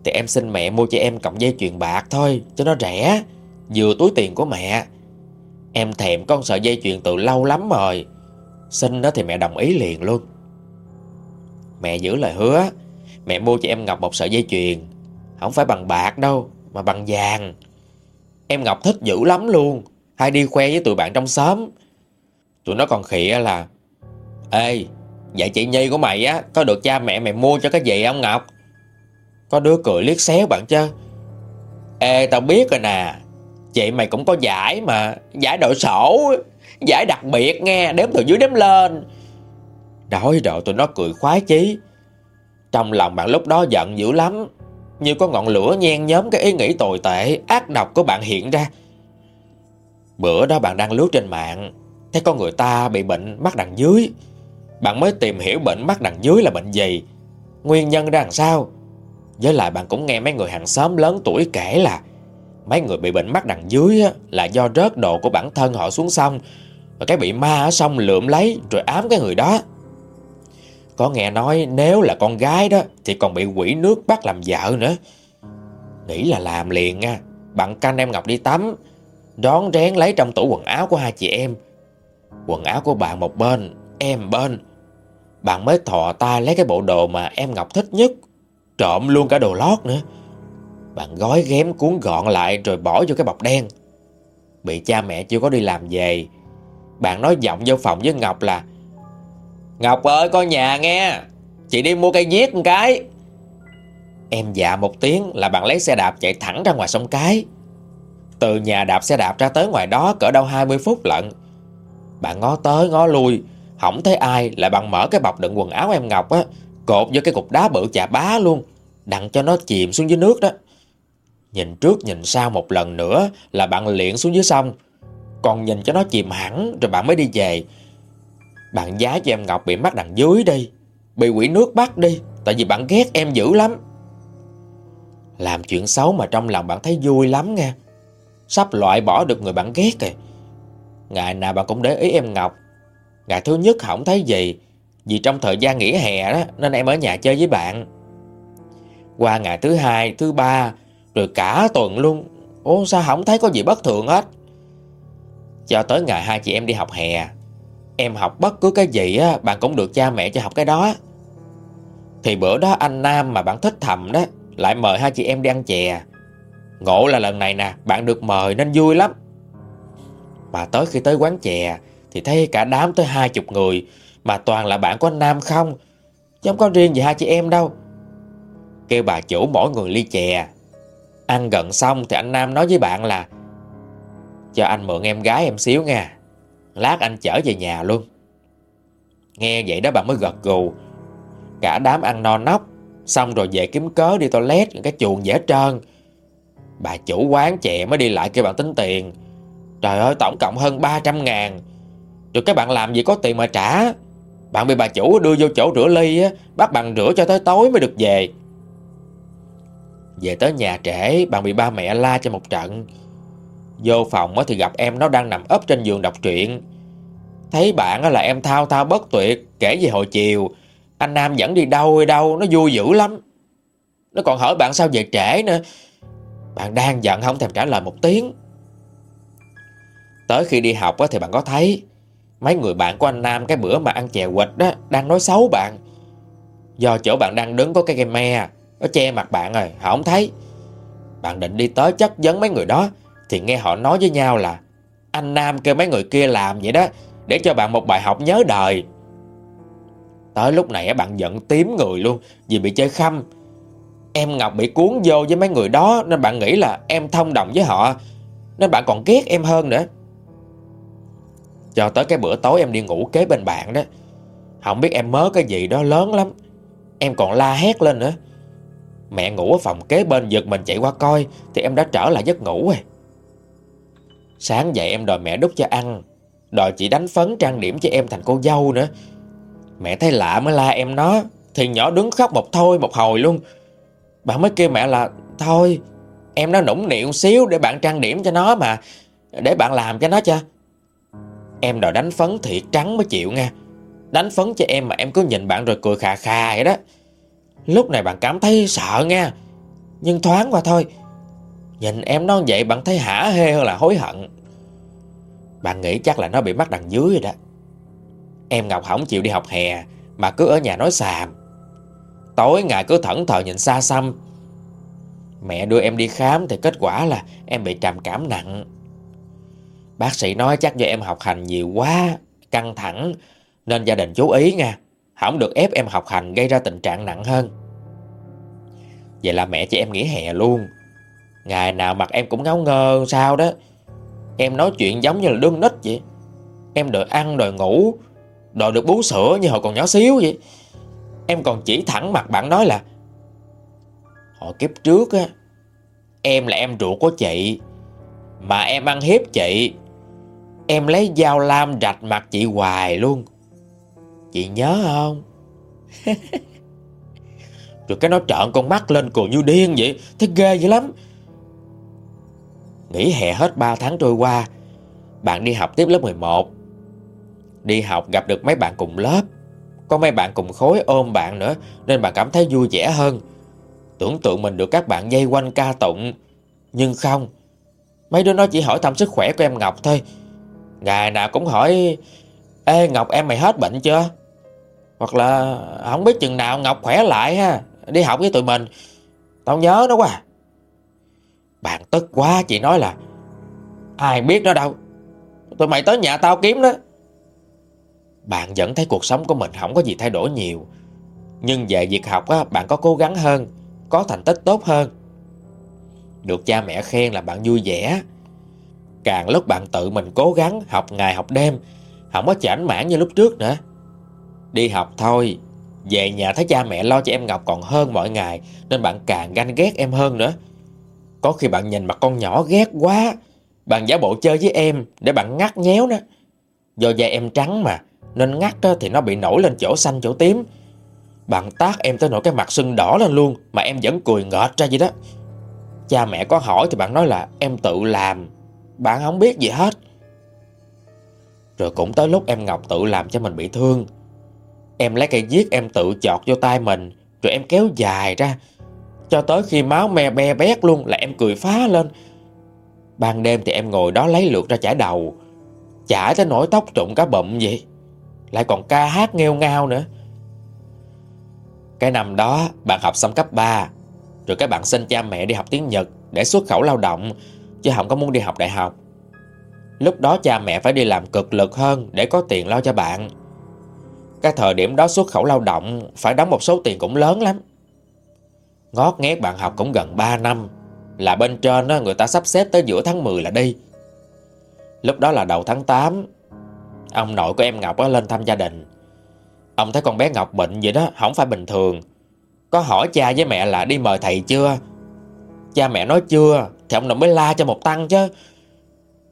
Thì em xin mẹ mua cho em cọng dây chuyền bạc thôi, Cho nó rẻ, Vừa túi tiền của mẹ. Em thèm con sợi dây chuyền từ lâu lắm rồi. Xin đó thì mẹ đồng ý liền luôn. Mẹ giữ lời hứa, Mẹ mua cho em Ngọc một sợi dây chuyền. Không phải bằng bạc đâu, Mà bằng vàng. Em Ngọc thích dữ lắm luôn, Hay đi khoe với tụi bạn trong xóm. Tụi nó còn khịa là, Ê Vậy chị Nhi của mày á, Có được cha mẹ mày mua cho cái gì không, Ngọc? Có đứa cười liếc xéo bạn chứ. Ê, tao biết rồi nè. Chị mày cũng có giải mà, Giải đội sổ, Giải đặc biệt nghe, Đếm từ dưới đếm lên. Đói rồi tụi nó cười khoái chí. Trong lòng bạn lúc đó giận dữ lắm, Như có ngọn lửa nhen nhóm cái ý nghĩ tồi tệ, Ác độc của bạn hiện ra. Bữa đó bạn đang lướt trên mạng, Thấy có người ta bị bệnh mắt đằng dưới. Bạn mới tìm hiểu bệnh mắt đằng dưới là bệnh gì? Nguyên nhân ra làm sao? Với lại bạn cũng nghe mấy người hàng xóm lớn tuổi kể là Mấy người bị bệnh mắt đằng dưới là do rớt đồ của bản thân họ xuống sông Và cái bị ma ở sông lượm lấy rồi ám cái người đó. Có nghe nói nếu là con gái đó Thì còn bị quỷ nước bắt làm vợ nữa. Nghĩ là làm liền nha, Bạn canh em Ngọc đi tắm, Đón rén lấy trong tủ quần áo của hai chị em. Quần áo của bạn một bên, Em bên bạn mới thò tay lấy cái bộ đồ mà em Ngọc thích nhất Trộm luôn cả đồ lót nữa bạn gói ghém cuốn gọn lại rồi bỏ vô cái bọc đen. Bị cha mẹ chưa có đi làm về. Bạn nói giọng vô phòng với Ngọc là, Ngọc ơi, con nhà nghe, Chị đi mua cây viết một cái Em dạ một tiếng là bạn lấy xe đạp chạy thẳng ra ngoài sông cái Từ nhà đạp xe đạp ra tới ngoài đó cỡ đâu 20 phút lận Bạn ngó tới ngó lui không thấy ai lại bạn mở cái bọc đựng quần áo em Ngọc á, Cột vô cái cục đá bự chà bá luôn, Đặng cho nó chìm xuống dưới nước đó Nhìn trước, nhìn sau một lần nữa là bạn liện xuống dưới sông. Còn nhìn cho nó chìm hẳn rồi bạn mới đi về. Bạn giá cho em Ngọc bị mắc đằng dưới đi. Bị quỷ nước bắt đi. Tại vì bạn ghét em dữ lắm. Làm chuyện xấu mà trong lòng bạn thấy vui lắm nha. Sắp loại bỏ được người bạn ghét rồi. Ngày nào bạn cũng để ý em Ngọc. Ngày thứ nhất không thấy gì. Vì trong thời gian nghỉ hè đó nên em ở nhà chơi với bạn. Qua ngày thứ hai, thứ ba rồi cả tuần luôn. Ủa sao không thấy có gì bất thường hết? Cho tới ngày hai chị em đi học hè Em học bất cứ cái gì á Bạn cũng được cha mẹ cho học cái đó. Thì bữa đó anh Nam mà bạn thích thầm đó Lại mời hai chị em đi ăn chè. Ngộ là lần này nè Bạn được mời nên vui lắm. Mà tới khi tới quán chè thì thấy cả đám tới hai chục người, Mà toàn là bạn của anh Nam không? Chứ không có riêng gì hai chị em đâu. Kêu bà chủ mỗi người ly chè. Ăn gần xong thì anh Nam nói với bạn là, Cho anh mượn em gái em xíu nha. Lát anh chở về nhà luôn. Nghe vậy đó bạn mới gật gù. Cả đám ăn no nóc, Xong rồi về kiếm cớ đi toilet Cái chuồng dễ trơn. Bà chủ quán chè mới đi lại kêu bạn tính tiền. Trời ơi, tổng cộng hơn 300 ngàn. Rồi các bạn làm gì có tiền mà trả. Bạn bị bà chủ đưa vô chỗ rửa ly á, Bắt bạn rửa cho tới tối mới được về. Về tới nhà trễ, Bạn bị ba mẹ la cho một trận. Vô phòng thì gặp em nó đang nằm ấp trên giường đọc truyện. Thấy bạn là em thao thao bất tuyệt, Kể về hồi chiều. Anh Nam dẫn đi đâu đi đâu, Nó vui dữ lắm. Nó còn hỏi bạn sao về trễ nữa. Bạn đang giận không thèm trả lời một tiếng. Tới khi đi học thì bạn có thấy Mấy người bạn của anh Nam Cái bữa mà ăn chè quịch đó, Đang nói xấu bạn. Do chỗ bạn đang đứng có cái cây me à, nó che mặt bạn rồi, Họ không thấy. Bạn định đi tới chất vấn mấy người đó, Thì nghe họ nói với nhau là, Anh Nam kêu mấy người kia làm vậy đó, Để cho bạn một bài học nhớ đời. Tới lúc này bạn giận tím người luôn, Vì bị chơi khăm. Em Ngọc bị cuốn vô với mấy người đó, Nên bạn nghĩ là em thông đồng với họ, Nên bạn còn ghét em hơn nữa. Cho tới cái bữa tối em đi ngủ kế bên bạn đó. Không biết em mớ cái gì đó lớn lắm. Em còn la hét lên nữa. Mẹ ngủ ở phòng kế bên giật mình chạy qua coi, Thì em đã trở lại giấc ngủ rồi. Sáng dậy em đòi mẹ đút cho ăn, Đòi chị đánh phấn trang điểm cho em thành cô dâu nữa. Mẹ thấy lạ mới la em nó, Thì nhỏ đứng khóc một thôi, một hồi luôn. Bạn mới kêu mẹ là, Thôi, em nó nũng nịu xíu để bạn trang điểm cho nó mà, Để bạn làm cho nó cho. Em đòi đánh phấn thiệt trắng mới chịu nha. Đánh phấn cho em mà em cứ nhìn bạn rồi cười khà khà vậy đó. Lúc này bạn cảm thấy sợ nha, Nhưng thoáng qua thôi. Nhìn em nó vậy bạn thấy hả hê hơn là hối hận. Bạn nghĩ chắc là nó bị mắc đằng dưới rồi đó. Em Ngọc không chịu đi học hè, Mà cứ ở nhà nói xàm. Tối ngày cứ thẫn thờ nhìn xa xăm. Mẹ đưa em đi khám Thì kết quả là em bị trầm cảm nặng. Bác sĩ nói chắc do em học hành nhiều quá, Căng thẳng, Nên gia đình chú ý nha. Không được ép em học hành gây ra tình trạng nặng hơn. Vậy là mẹ cho em nghỉ hè luôn. Ngày nào mặt em cũng ngáo ngơ sao đó. Em nói chuyện giống như là đương nít vậy. Em đòi ăn, đòi ngủ, Đòi được bú sữa như hồi còn nhỏ xíu vậy. Em còn chỉ thẳng mặt bạn nói là Hồi kiếp trước á, Em là em ruột của chị, Mà em ăn hiếp chị Em lấy dao lam rạch mặt chị hoài luôn. Chị nhớ không? Rồi cái nó trợn con mắt lên cười như điên vậy. Thấy ghê vậy lắm. Nghỉ hè hết 3 tháng trôi qua, Bạn đi học tiếp lớp 11 Đi học gặp được mấy bạn cùng lớp. Có mấy bạn cùng khối ôm bạn nữa, Nên bạn cảm thấy vui vẻ hơn. Tưởng tượng mình được các bạn dây quanh ca tụng. Nhưng không, Mấy đứa nó chỉ hỏi thăm sức khỏe của em Ngọc thôi. Ngày nào cũng hỏi Ê Ngọc em mày hết bệnh chưa? Hoặc là Không biết chừng nào Ngọc khỏe lại ha Đi học với tụi mình. Tao nhớ nó quá à. Bạn tức quá chị nói là Ai biết nó đâu Tụi mày tới nhà tao kiếm đó Bạn vẫn thấy cuộc sống của mình không có gì thay đổi nhiều. Nhưng về việc học á, bạn có cố gắng hơn Có thành tích tốt hơn. Được cha mẹ khen là bạn vui vẻ. Càng lúc bạn tự mình cố gắng học ngày học đêm, Không có chảnh mãn như lúc trước nữa. Đi học thôi, Về nhà thấy cha mẹ lo cho em Ngọc còn hơn mọi ngày, Nên bạn càng ganh ghét em hơn nữa. Có khi bạn nhìn mặt con nhỏ ghét quá, Bạn giả bộ chơi với em Để bạn ngắt nhéo nữa Do da em trắng mà, Nên ngắt thì nó bị nổi lên chỗ xanh chỗ tím. Bạn tác em tới nỗi cái mặt sưng đỏ lên luôn Mà em vẫn cười ngợt ra vậy đó. Cha mẹ có hỏi thì bạn nói là em tự làm. Bạn không biết gì hết. Rồi cũng tới lúc em Ngọc tự làm cho mình bị thương. Em lấy cây viết em tự chọt vô tay mình, Rồi em kéo dài ra. Cho tới khi máu me be bét luôn Là em cười phá lên. Ban đêm thì em ngồi đó lấy lượt ra chải đầu. Chải tới nỗi tóc trụng cả bậm vậy. Lại còn ca hát nghêu ngao nữa. Cái năm đó, bạn học xong cấp 3 Rồi các bạn xin cha mẹ đi học tiếng Nhật Để xuất khẩu lao động. Chứ không có muốn đi học đại học Lúc đó cha mẹ phải đi làm cực lực hơn Để có tiền lo cho bạn cái thời điểm đó xuất khẩu lao động phải đóng một số tiền cũng lớn lắm. Ngót nghét bạn học cũng gần 3 năm, là bên trên đó, người ta sắp xếp tới giữa tháng 10 là đi. Lúc đó là đầu tháng 8, ông nội của em Ngọc lên thăm gia đình. Ông thấy con bé Ngọc bệnh vậy đó, không phải bình thường. Có hỏi cha với mẹ là đi mời thầy chưa? Cha mẹ nói chưa, thì ông nội mới la cho một tăng chứ.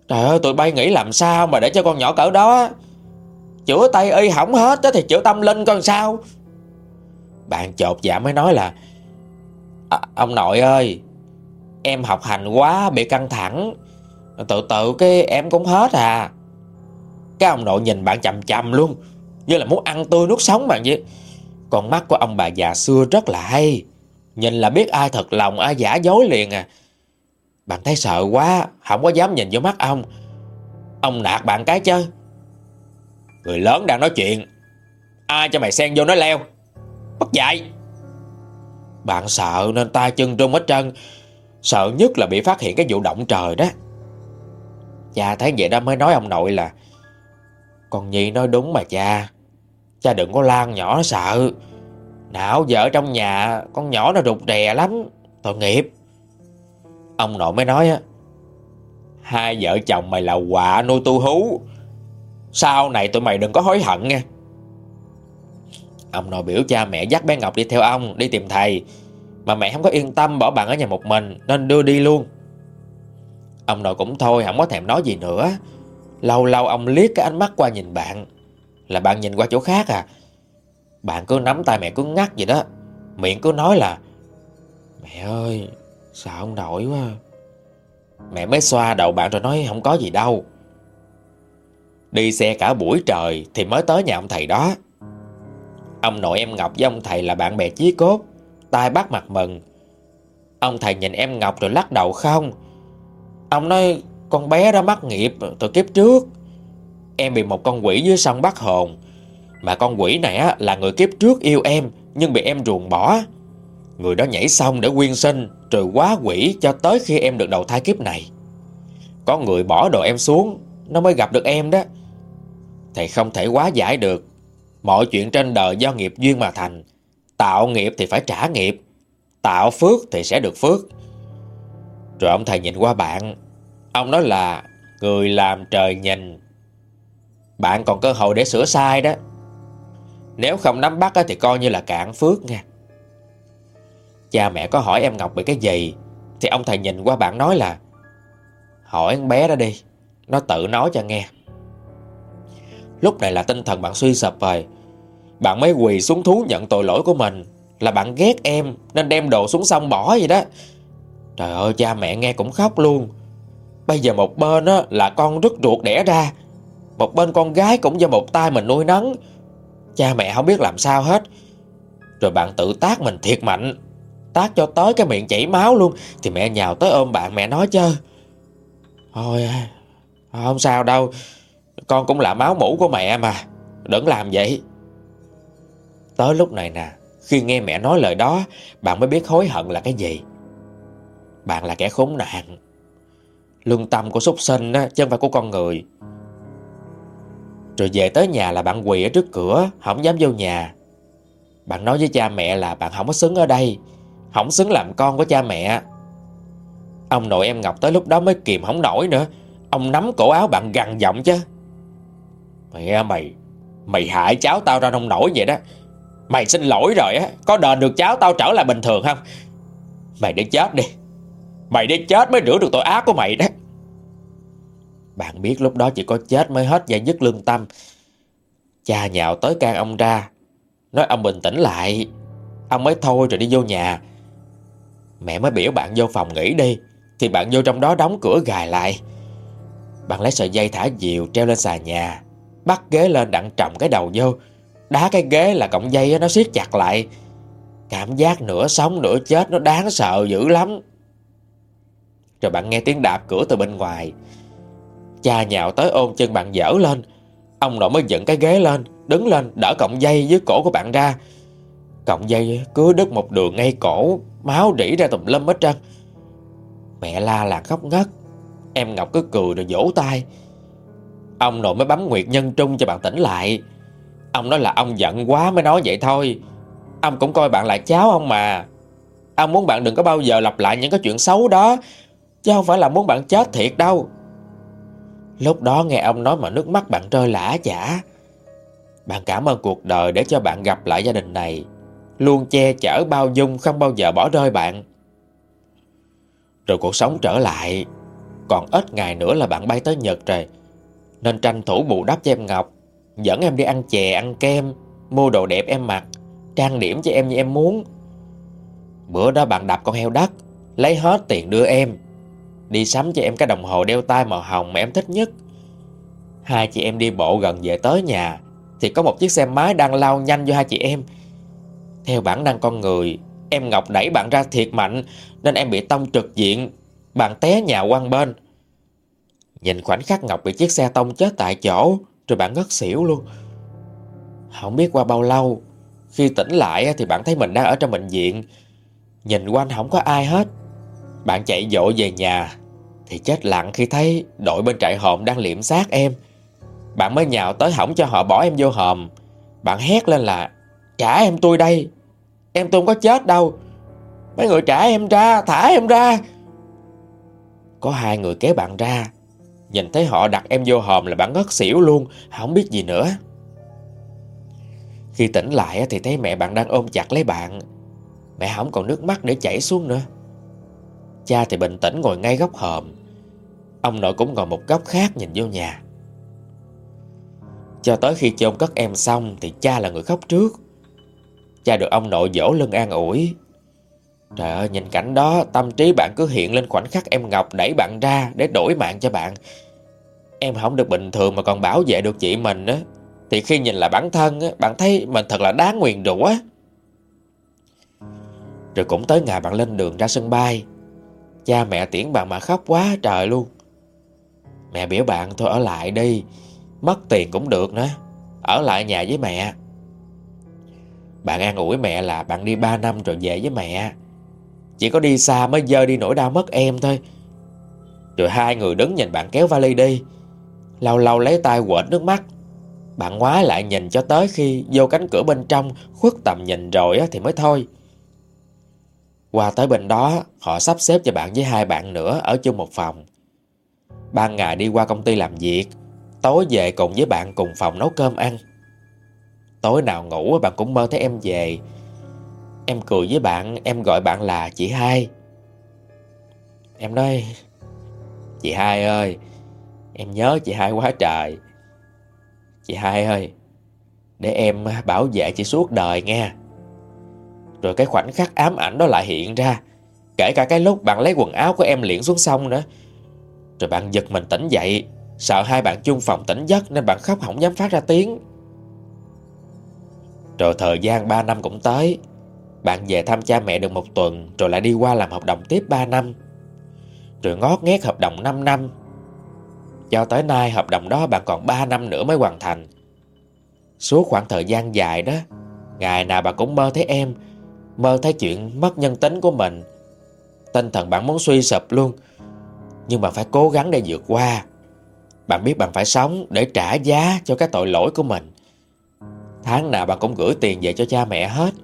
Trời ơi, tụi bay nghĩ làm sao mà để cho con nhỏ cỡ đó? Chữa tay y hỏng hết thì chữa tâm linh con sao? Bạn chột dạ mới nói là à, Ông nội ơi Em học hành quá bị căng thẳng. Tự tự cái em cũng hết à. Cái ông nội nhìn bạn chầm chầm luôn Như là muốn ăn tươi nuốt sống bạn vậy. Còn mắt của ông bà già xưa rất là hay. Nhìn là biết ai thật lòng, ai giả dối liền à. Bạn thấy sợ quá, Không có dám nhìn vô mắt ông. Ông nạt bạn cái chứ. Người lớn đang nói chuyện. Ai cho mày xen vô nói leo? Bất dạy. Bạn sợ nên tay chân run hết trơn. Sợ nhất là bị phát hiện cái vụ động trời đó. Cha thấy vậy đó mới nói ông nội là, Con Nhi nói đúng mà cha. Cha đừng có lan nhỏ sợ não vợ trong nhà, Con nhỏ nó rụt rè lắm. Tội nghiệp. Ông nội mới nói á, Hai vợ chồng mày là quả nuôi tu hú. Sau này tụi mày đừng có hối hận nha. Ông nội biểu cha mẹ dắt bé Ngọc đi theo ông, Đi tìm thầy. Mà mẹ không có yên tâm bỏ bạn ở nhà một mình, Nên đưa đi luôn. Ông nội cũng thôi, không có thèm nói gì nữa. Lâu lâu ông liếc cái ánh mắt qua nhìn bạn. Là bạn nhìn qua chỗ khác à? Bạn cứ nắm tay mẹ cứ ngắt vậy đó. Miệng cứ nói là, Mẹ ơi Sợ ông nội quá? Mẹ mới xoa đầu bạn rồi nói, không có gì đâu. Đi xe cả buổi trời Thì mới tới nhà ông thầy đó. Ông nội em Ngọc với ông thầy là bạn bè chí cốt, Tai bắt mặt mừng. Ông thầy nhìn em Ngọc rồi lắc đầu không. Ông nói, con bé đó mắc nghiệp từ kiếp trước. Em bị một con quỷ dưới sông bắt hồn mà con quỷ này á, là người kiếp trước yêu em Nhưng bị em ruồng bỏ. Người đó nhảy sông để quyên sinh Rồi quá quỷ cho tới khi em được đầu thai kiếp này. Có người bỏ đồ em xuống Nó mới gặp được em đó. Thầy không thể quá giải được. Mọi chuyện trên đời do nghiệp duyên mà thành. Tạo nghiệp thì phải trả nghiệp. Tạo phước thì sẽ được phước. Rồi ông thầy nhìn qua bạn. Ông nói là Người làm trời nhìn. Bạn còn cơ hội để sửa sai đó. Nếu không nắm bắt thì coi như là cạn phước nha. Cha mẹ có hỏi em Ngọc bị cái gì Thì ông thầy nhìn qua bạn nói là Hỏi con bé đó đi Nó tự nói cho nghe. Lúc này là tinh thần bạn suy sụp rồi. Bạn mới quỳ xuống thú nhận tội lỗi của mình Là bạn ghét em Nên đem đồ xuống sông bỏ vậy đó. Trời ơi cha mẹ nghe cũng khóc luôn. Bây giờ một bên á, là con rứt ruột đẻ ra Một bên con gái cũng do một tay mình nuôi nấng. Cha mẹ không biết làm sao hết. Rồi bạn tự tác mình thiệt mạnh Tác cho tới cái miệng chảy máu luôn Thì mẹ nhào tới ôm bạn mẹ nói chứ. Thôi Không sao đâu Con cũng là máu mũ của mẹ mà Đừng làm vậy. Tới lúc này nè Khi nghe mẹ nói lời đó Bạn mới biết hối hận là cái gì. Bạn là kẻ khốn nạn. Lương tâm của súc sinh á, chứ không phải của con người. Rồi về tới nhà là bạn quỳ ở trước cửa, Không dám vô nhà. Bạn nói với cha mẹ là bạn không có xứng ở đây, Không xứng làm con của cha mẹ. Ông nội em Ngọc tới lúc đó mới kìm không nổi nữa. Ông nắm cổ áo bạn gằn giọng chứ. Mẹ mày Mày hại cháu tao ra nông nổi vậy đó. Mày xin lỗi rồi á, Có đền được cháu tao trở lại bình thường không? Mày để chết đi. Mày để chết mới rửa được tội ác của mày đó. Bạn biết lúc đó chỉ có chết mới hết dây dứt lương tâm. Cha nhạo tới can ông ra, Nói, ông bình tĩnh lại, Ông mới thôi rồi đi vô nhà. Mẹ mới biểu bạn vô phòng nghỉ đi, Thì bạn vô trong đó đóng cửa gài lại. Bạn lấy sợi dây thả diều treo lên xà nhà, Bắt ghế lên đặng trọng cái đầu vô, Đá cái ghế là cọng dây nó siết chặt lại. Cảm giác nửa sống nửa chết nó đáng sợ dữ lắm. Rồi bạn nghe tiếng đạp cửa từ bên ngoài. Cha nhạo tới ôm chân bạn dở lên. Ông nội mới dựng cái ghế lên, Đứng lên, đỡ cọng dây dưới cổ của bạn ra. Cọng dây cứ đứt một đường ngay cổ, Máu rỉ ra tùm lum hết trơn. Mẹ la là khóc ngất. Em Ngọc cứ cười rồi vỗ tay. Ông nội mới bấm nguyệt nhân trung cho bạn tỉnh lại. Ông nói là ông giận quá mới nói vậy thôi. Ông cũng coi bạn là cháu ông mà. Ông muốn bạn đừng có bao giờ lặp lại những cái chuyện xấu đó. Chứ không phải là muốn bạn chết thiệt đâu. Lúc đó nghe ông nói mà nước mắt bạn rơi lã chả. Bạn cảm ơn cuộc đời để cho bạn gặp lại gia đình này. Luôn che chở bao dung không bao giờ bỏ rơi bạn. Rồi cuộc sống trở lại. Còn ít ngày nữa là bạn bay tới Nhật rồi. Nên tranh thủ bù đắp cho em Ngọc. Dẫn em đi ăn chè, ăn kem Mua đồ đẹp em mặc Trang điểm cho em như em muốn. Bữa đó bạn đạp con heo đất Lấy hết tiền đưa em. Đi sắm cho em cái đồng hồ đeo tay màu hồng mà em thích nhất. Hai chị em đi bộ gần về tới nhà, Thì có một chiếc xe máy đang lao nhanh vô hai chị em. Theo bản năng con người, Em Ngọc đẩy bạn ra thiệt mạnh, Nên em bị tông trực diện, Bạn té nhào quăng bên. Nhìn khoảnh khắc Ngọc bị chiếc xe tông chết tại chỗ, Rồi bạn ngất xỉu luôn. Không biết qua bao lâu, Khi tỉnh lại thì bạn thấy mình đang ở trong bệnh viện. Nhìn quanh không có ai hết. Bạn chạy dội về nhà, Thì chết lặng khi thấy đội bên trại hòm đang liệm xác em. Bạn mới nhào tới hỏng cho họ bỏ em vô hòm. Bạn hét lên là, Trả em tôi đây. Em tôi không có chết đâu. Mấy người trả em ra, Thả em ra. Có hai người kéo bạn ra. Nhìn thấy họ đặt em vô hòm là bạn ngất xỉu luôn, Không biết gì nữa. Khi tỉnh lại thì thấy mẹ bạn đang ôm chặt lấy bạn. Mẹ không còn nước mắt để chảy xuống nữa. Cha thì bình tĩnh ngồi ngay góc hòm. Ông nội cũng ngồi một góc khác nhìn vô nhà. Cho tới khi chôn cất em xong Thì cha là người khóc trước. Cha được ông nội dỗ lưng an ủi. Trời ơi, nhìn cảnh đó, Tâm trí bạn cứ hiện lên khoảnh khắc em Ngọc đẩy bạn ra Để đổi mạng cho bạn. Em không được bình thường mà còn bảo vệ được chị mình á. Thì khi nhìn lại bản thân á, Bạn thấy mình thật là đáng nguyền rủa. Rồi cũng tới ngày bạn lên đường ra sân bay Cha mẹ tiễn bạn mà khóc quá trời luôn. Mẹ biểu bạn, thôi ở lại đi, Mất tiền cũng được nữa, Ở lại nhà với mẹ. Bạn an ủi mẹ là bạn đi 3 năm rồi về với mẹ. Chỉ có đi xa mới dơ đi nỗi đau mất em thôi. Rồi hai người đứng nhìn bạn kéo vali đi. Lâu lâu lấy tay quệt nước mắt. Bạn ngoái lại nhìn cho tới khi Vô cánh cửa bên trong Khuất tầm nhìn rồi thì mới thôi. Qua tới bên đó, Họ sắp xếp cho bạn với hai bạn nữa Ở chung một phòng. Ban ngày đi qua công ty làm việc, Tối về cùng với bạn cùng phòng nấu cơm ăn. Tối nào ngủ, bạn cũng mơ thấy em về. Em cười với bạn, Em gọi bạn là chị hai. Em nói, Chị hai ơi, Em nhớ chị hai quá trời. Chị hai ơi, Để em bảo vệ chị suốt đời nha rồi cái khoảnh khắc ám ảnh đó lại hiện ra. Kể cả cái lúc bạn lấy quần áo của em liễn xuống sông nữa. Rồi bạn giật mình tỉnh dậy. Sợ hai bạn chung phòng tỉnh giấc Nên bạn khóc không dám phát ra tiếng. Rồi thời gian 3 năm cũng tới. Bạn về thăm cha mẹ được một tuần Rồi lại đi qua làm hợp đồng tiếp 3 năm. Rồi ngót nghét hợp đồng 5 năm. Cho tới nay hợp đồng đó bạn còn 3 năm nữa mới hoàn thành. Suốt khoảng thời gian dài đó, Ngày nào bạn cũng mơ thấy em Mơ thấy chuyện mất nhân tính của mình. Tinh thần bạn muốn suy sụp luôn, nhưng bạn phải cố gắng để vượt qua. Bạn biết bạn phải sống để trả giá cho cái tội lỗi của mình. Tháng nào bạn cũng gửi tiền về cho cha mẹ hết.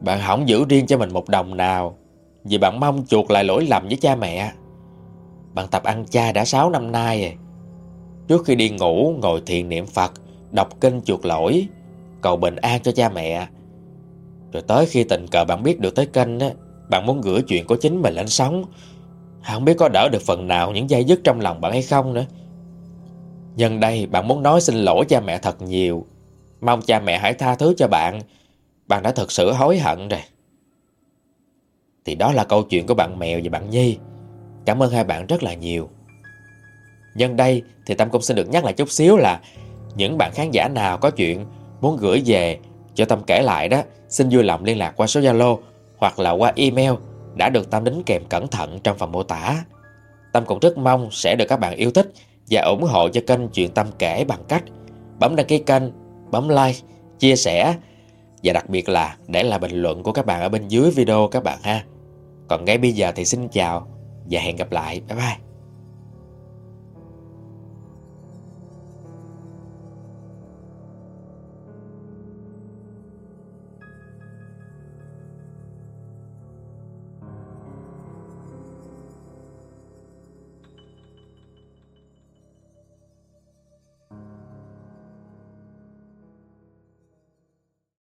Bạn không giữ riêng cho mình một đồng nào, Vì bạn mong chuộc lại lỗi lầm với cha mẹ. Bạn tập ăn chay đã 6 năm nay rồi. Trước khi đi ngủ, ngồi thiền niệm Phật, Đọc kinh chuộc lỗi, Cầu bình an cho cha mẹ. Rồi tới khi tình cờ bạn biết được tới kênh á Bạn muốn gửi chuyện của chính mình lên sóng, không biết có đỡ được phần nào những dây dứt trong lòng bạn hay không nữa. Nhân đây bạn muốn nói xin lỗi cha mẹ thật nhiều. Mong cha mẹ hãy tha thứ cho bạn. Bạn đã thật sự hối hận rồi. Thì đó là câu chuyện của bạn Mèo và bạn Nhi. Cảm ơn hai bạn rất là nhiều. Nhân đây thì Tâm cũng xin được nhắc lại chút xíu là Những bạn khán giả nào có chuyện muốn gửi về cho Tâm kể lại đó Xin vui lòng liên lạc qua số Zalo hoặc là qua email đã được Tâm đính kèm cẩn thận trong phần mô tả. Tâm cũng rất mong sẽ được các bạn yêu thích và ủng hộ cho kênh Chuyện Tâm kể bằng cách bấm đăng ký kênh, bấm like, chia sẻ và đặc biệt là để lại bình luận của các bạn ở bên dưới video các bạn ha. Còn ngay bây giờ thì xin chào và hẹn gặp lại. Bye bye.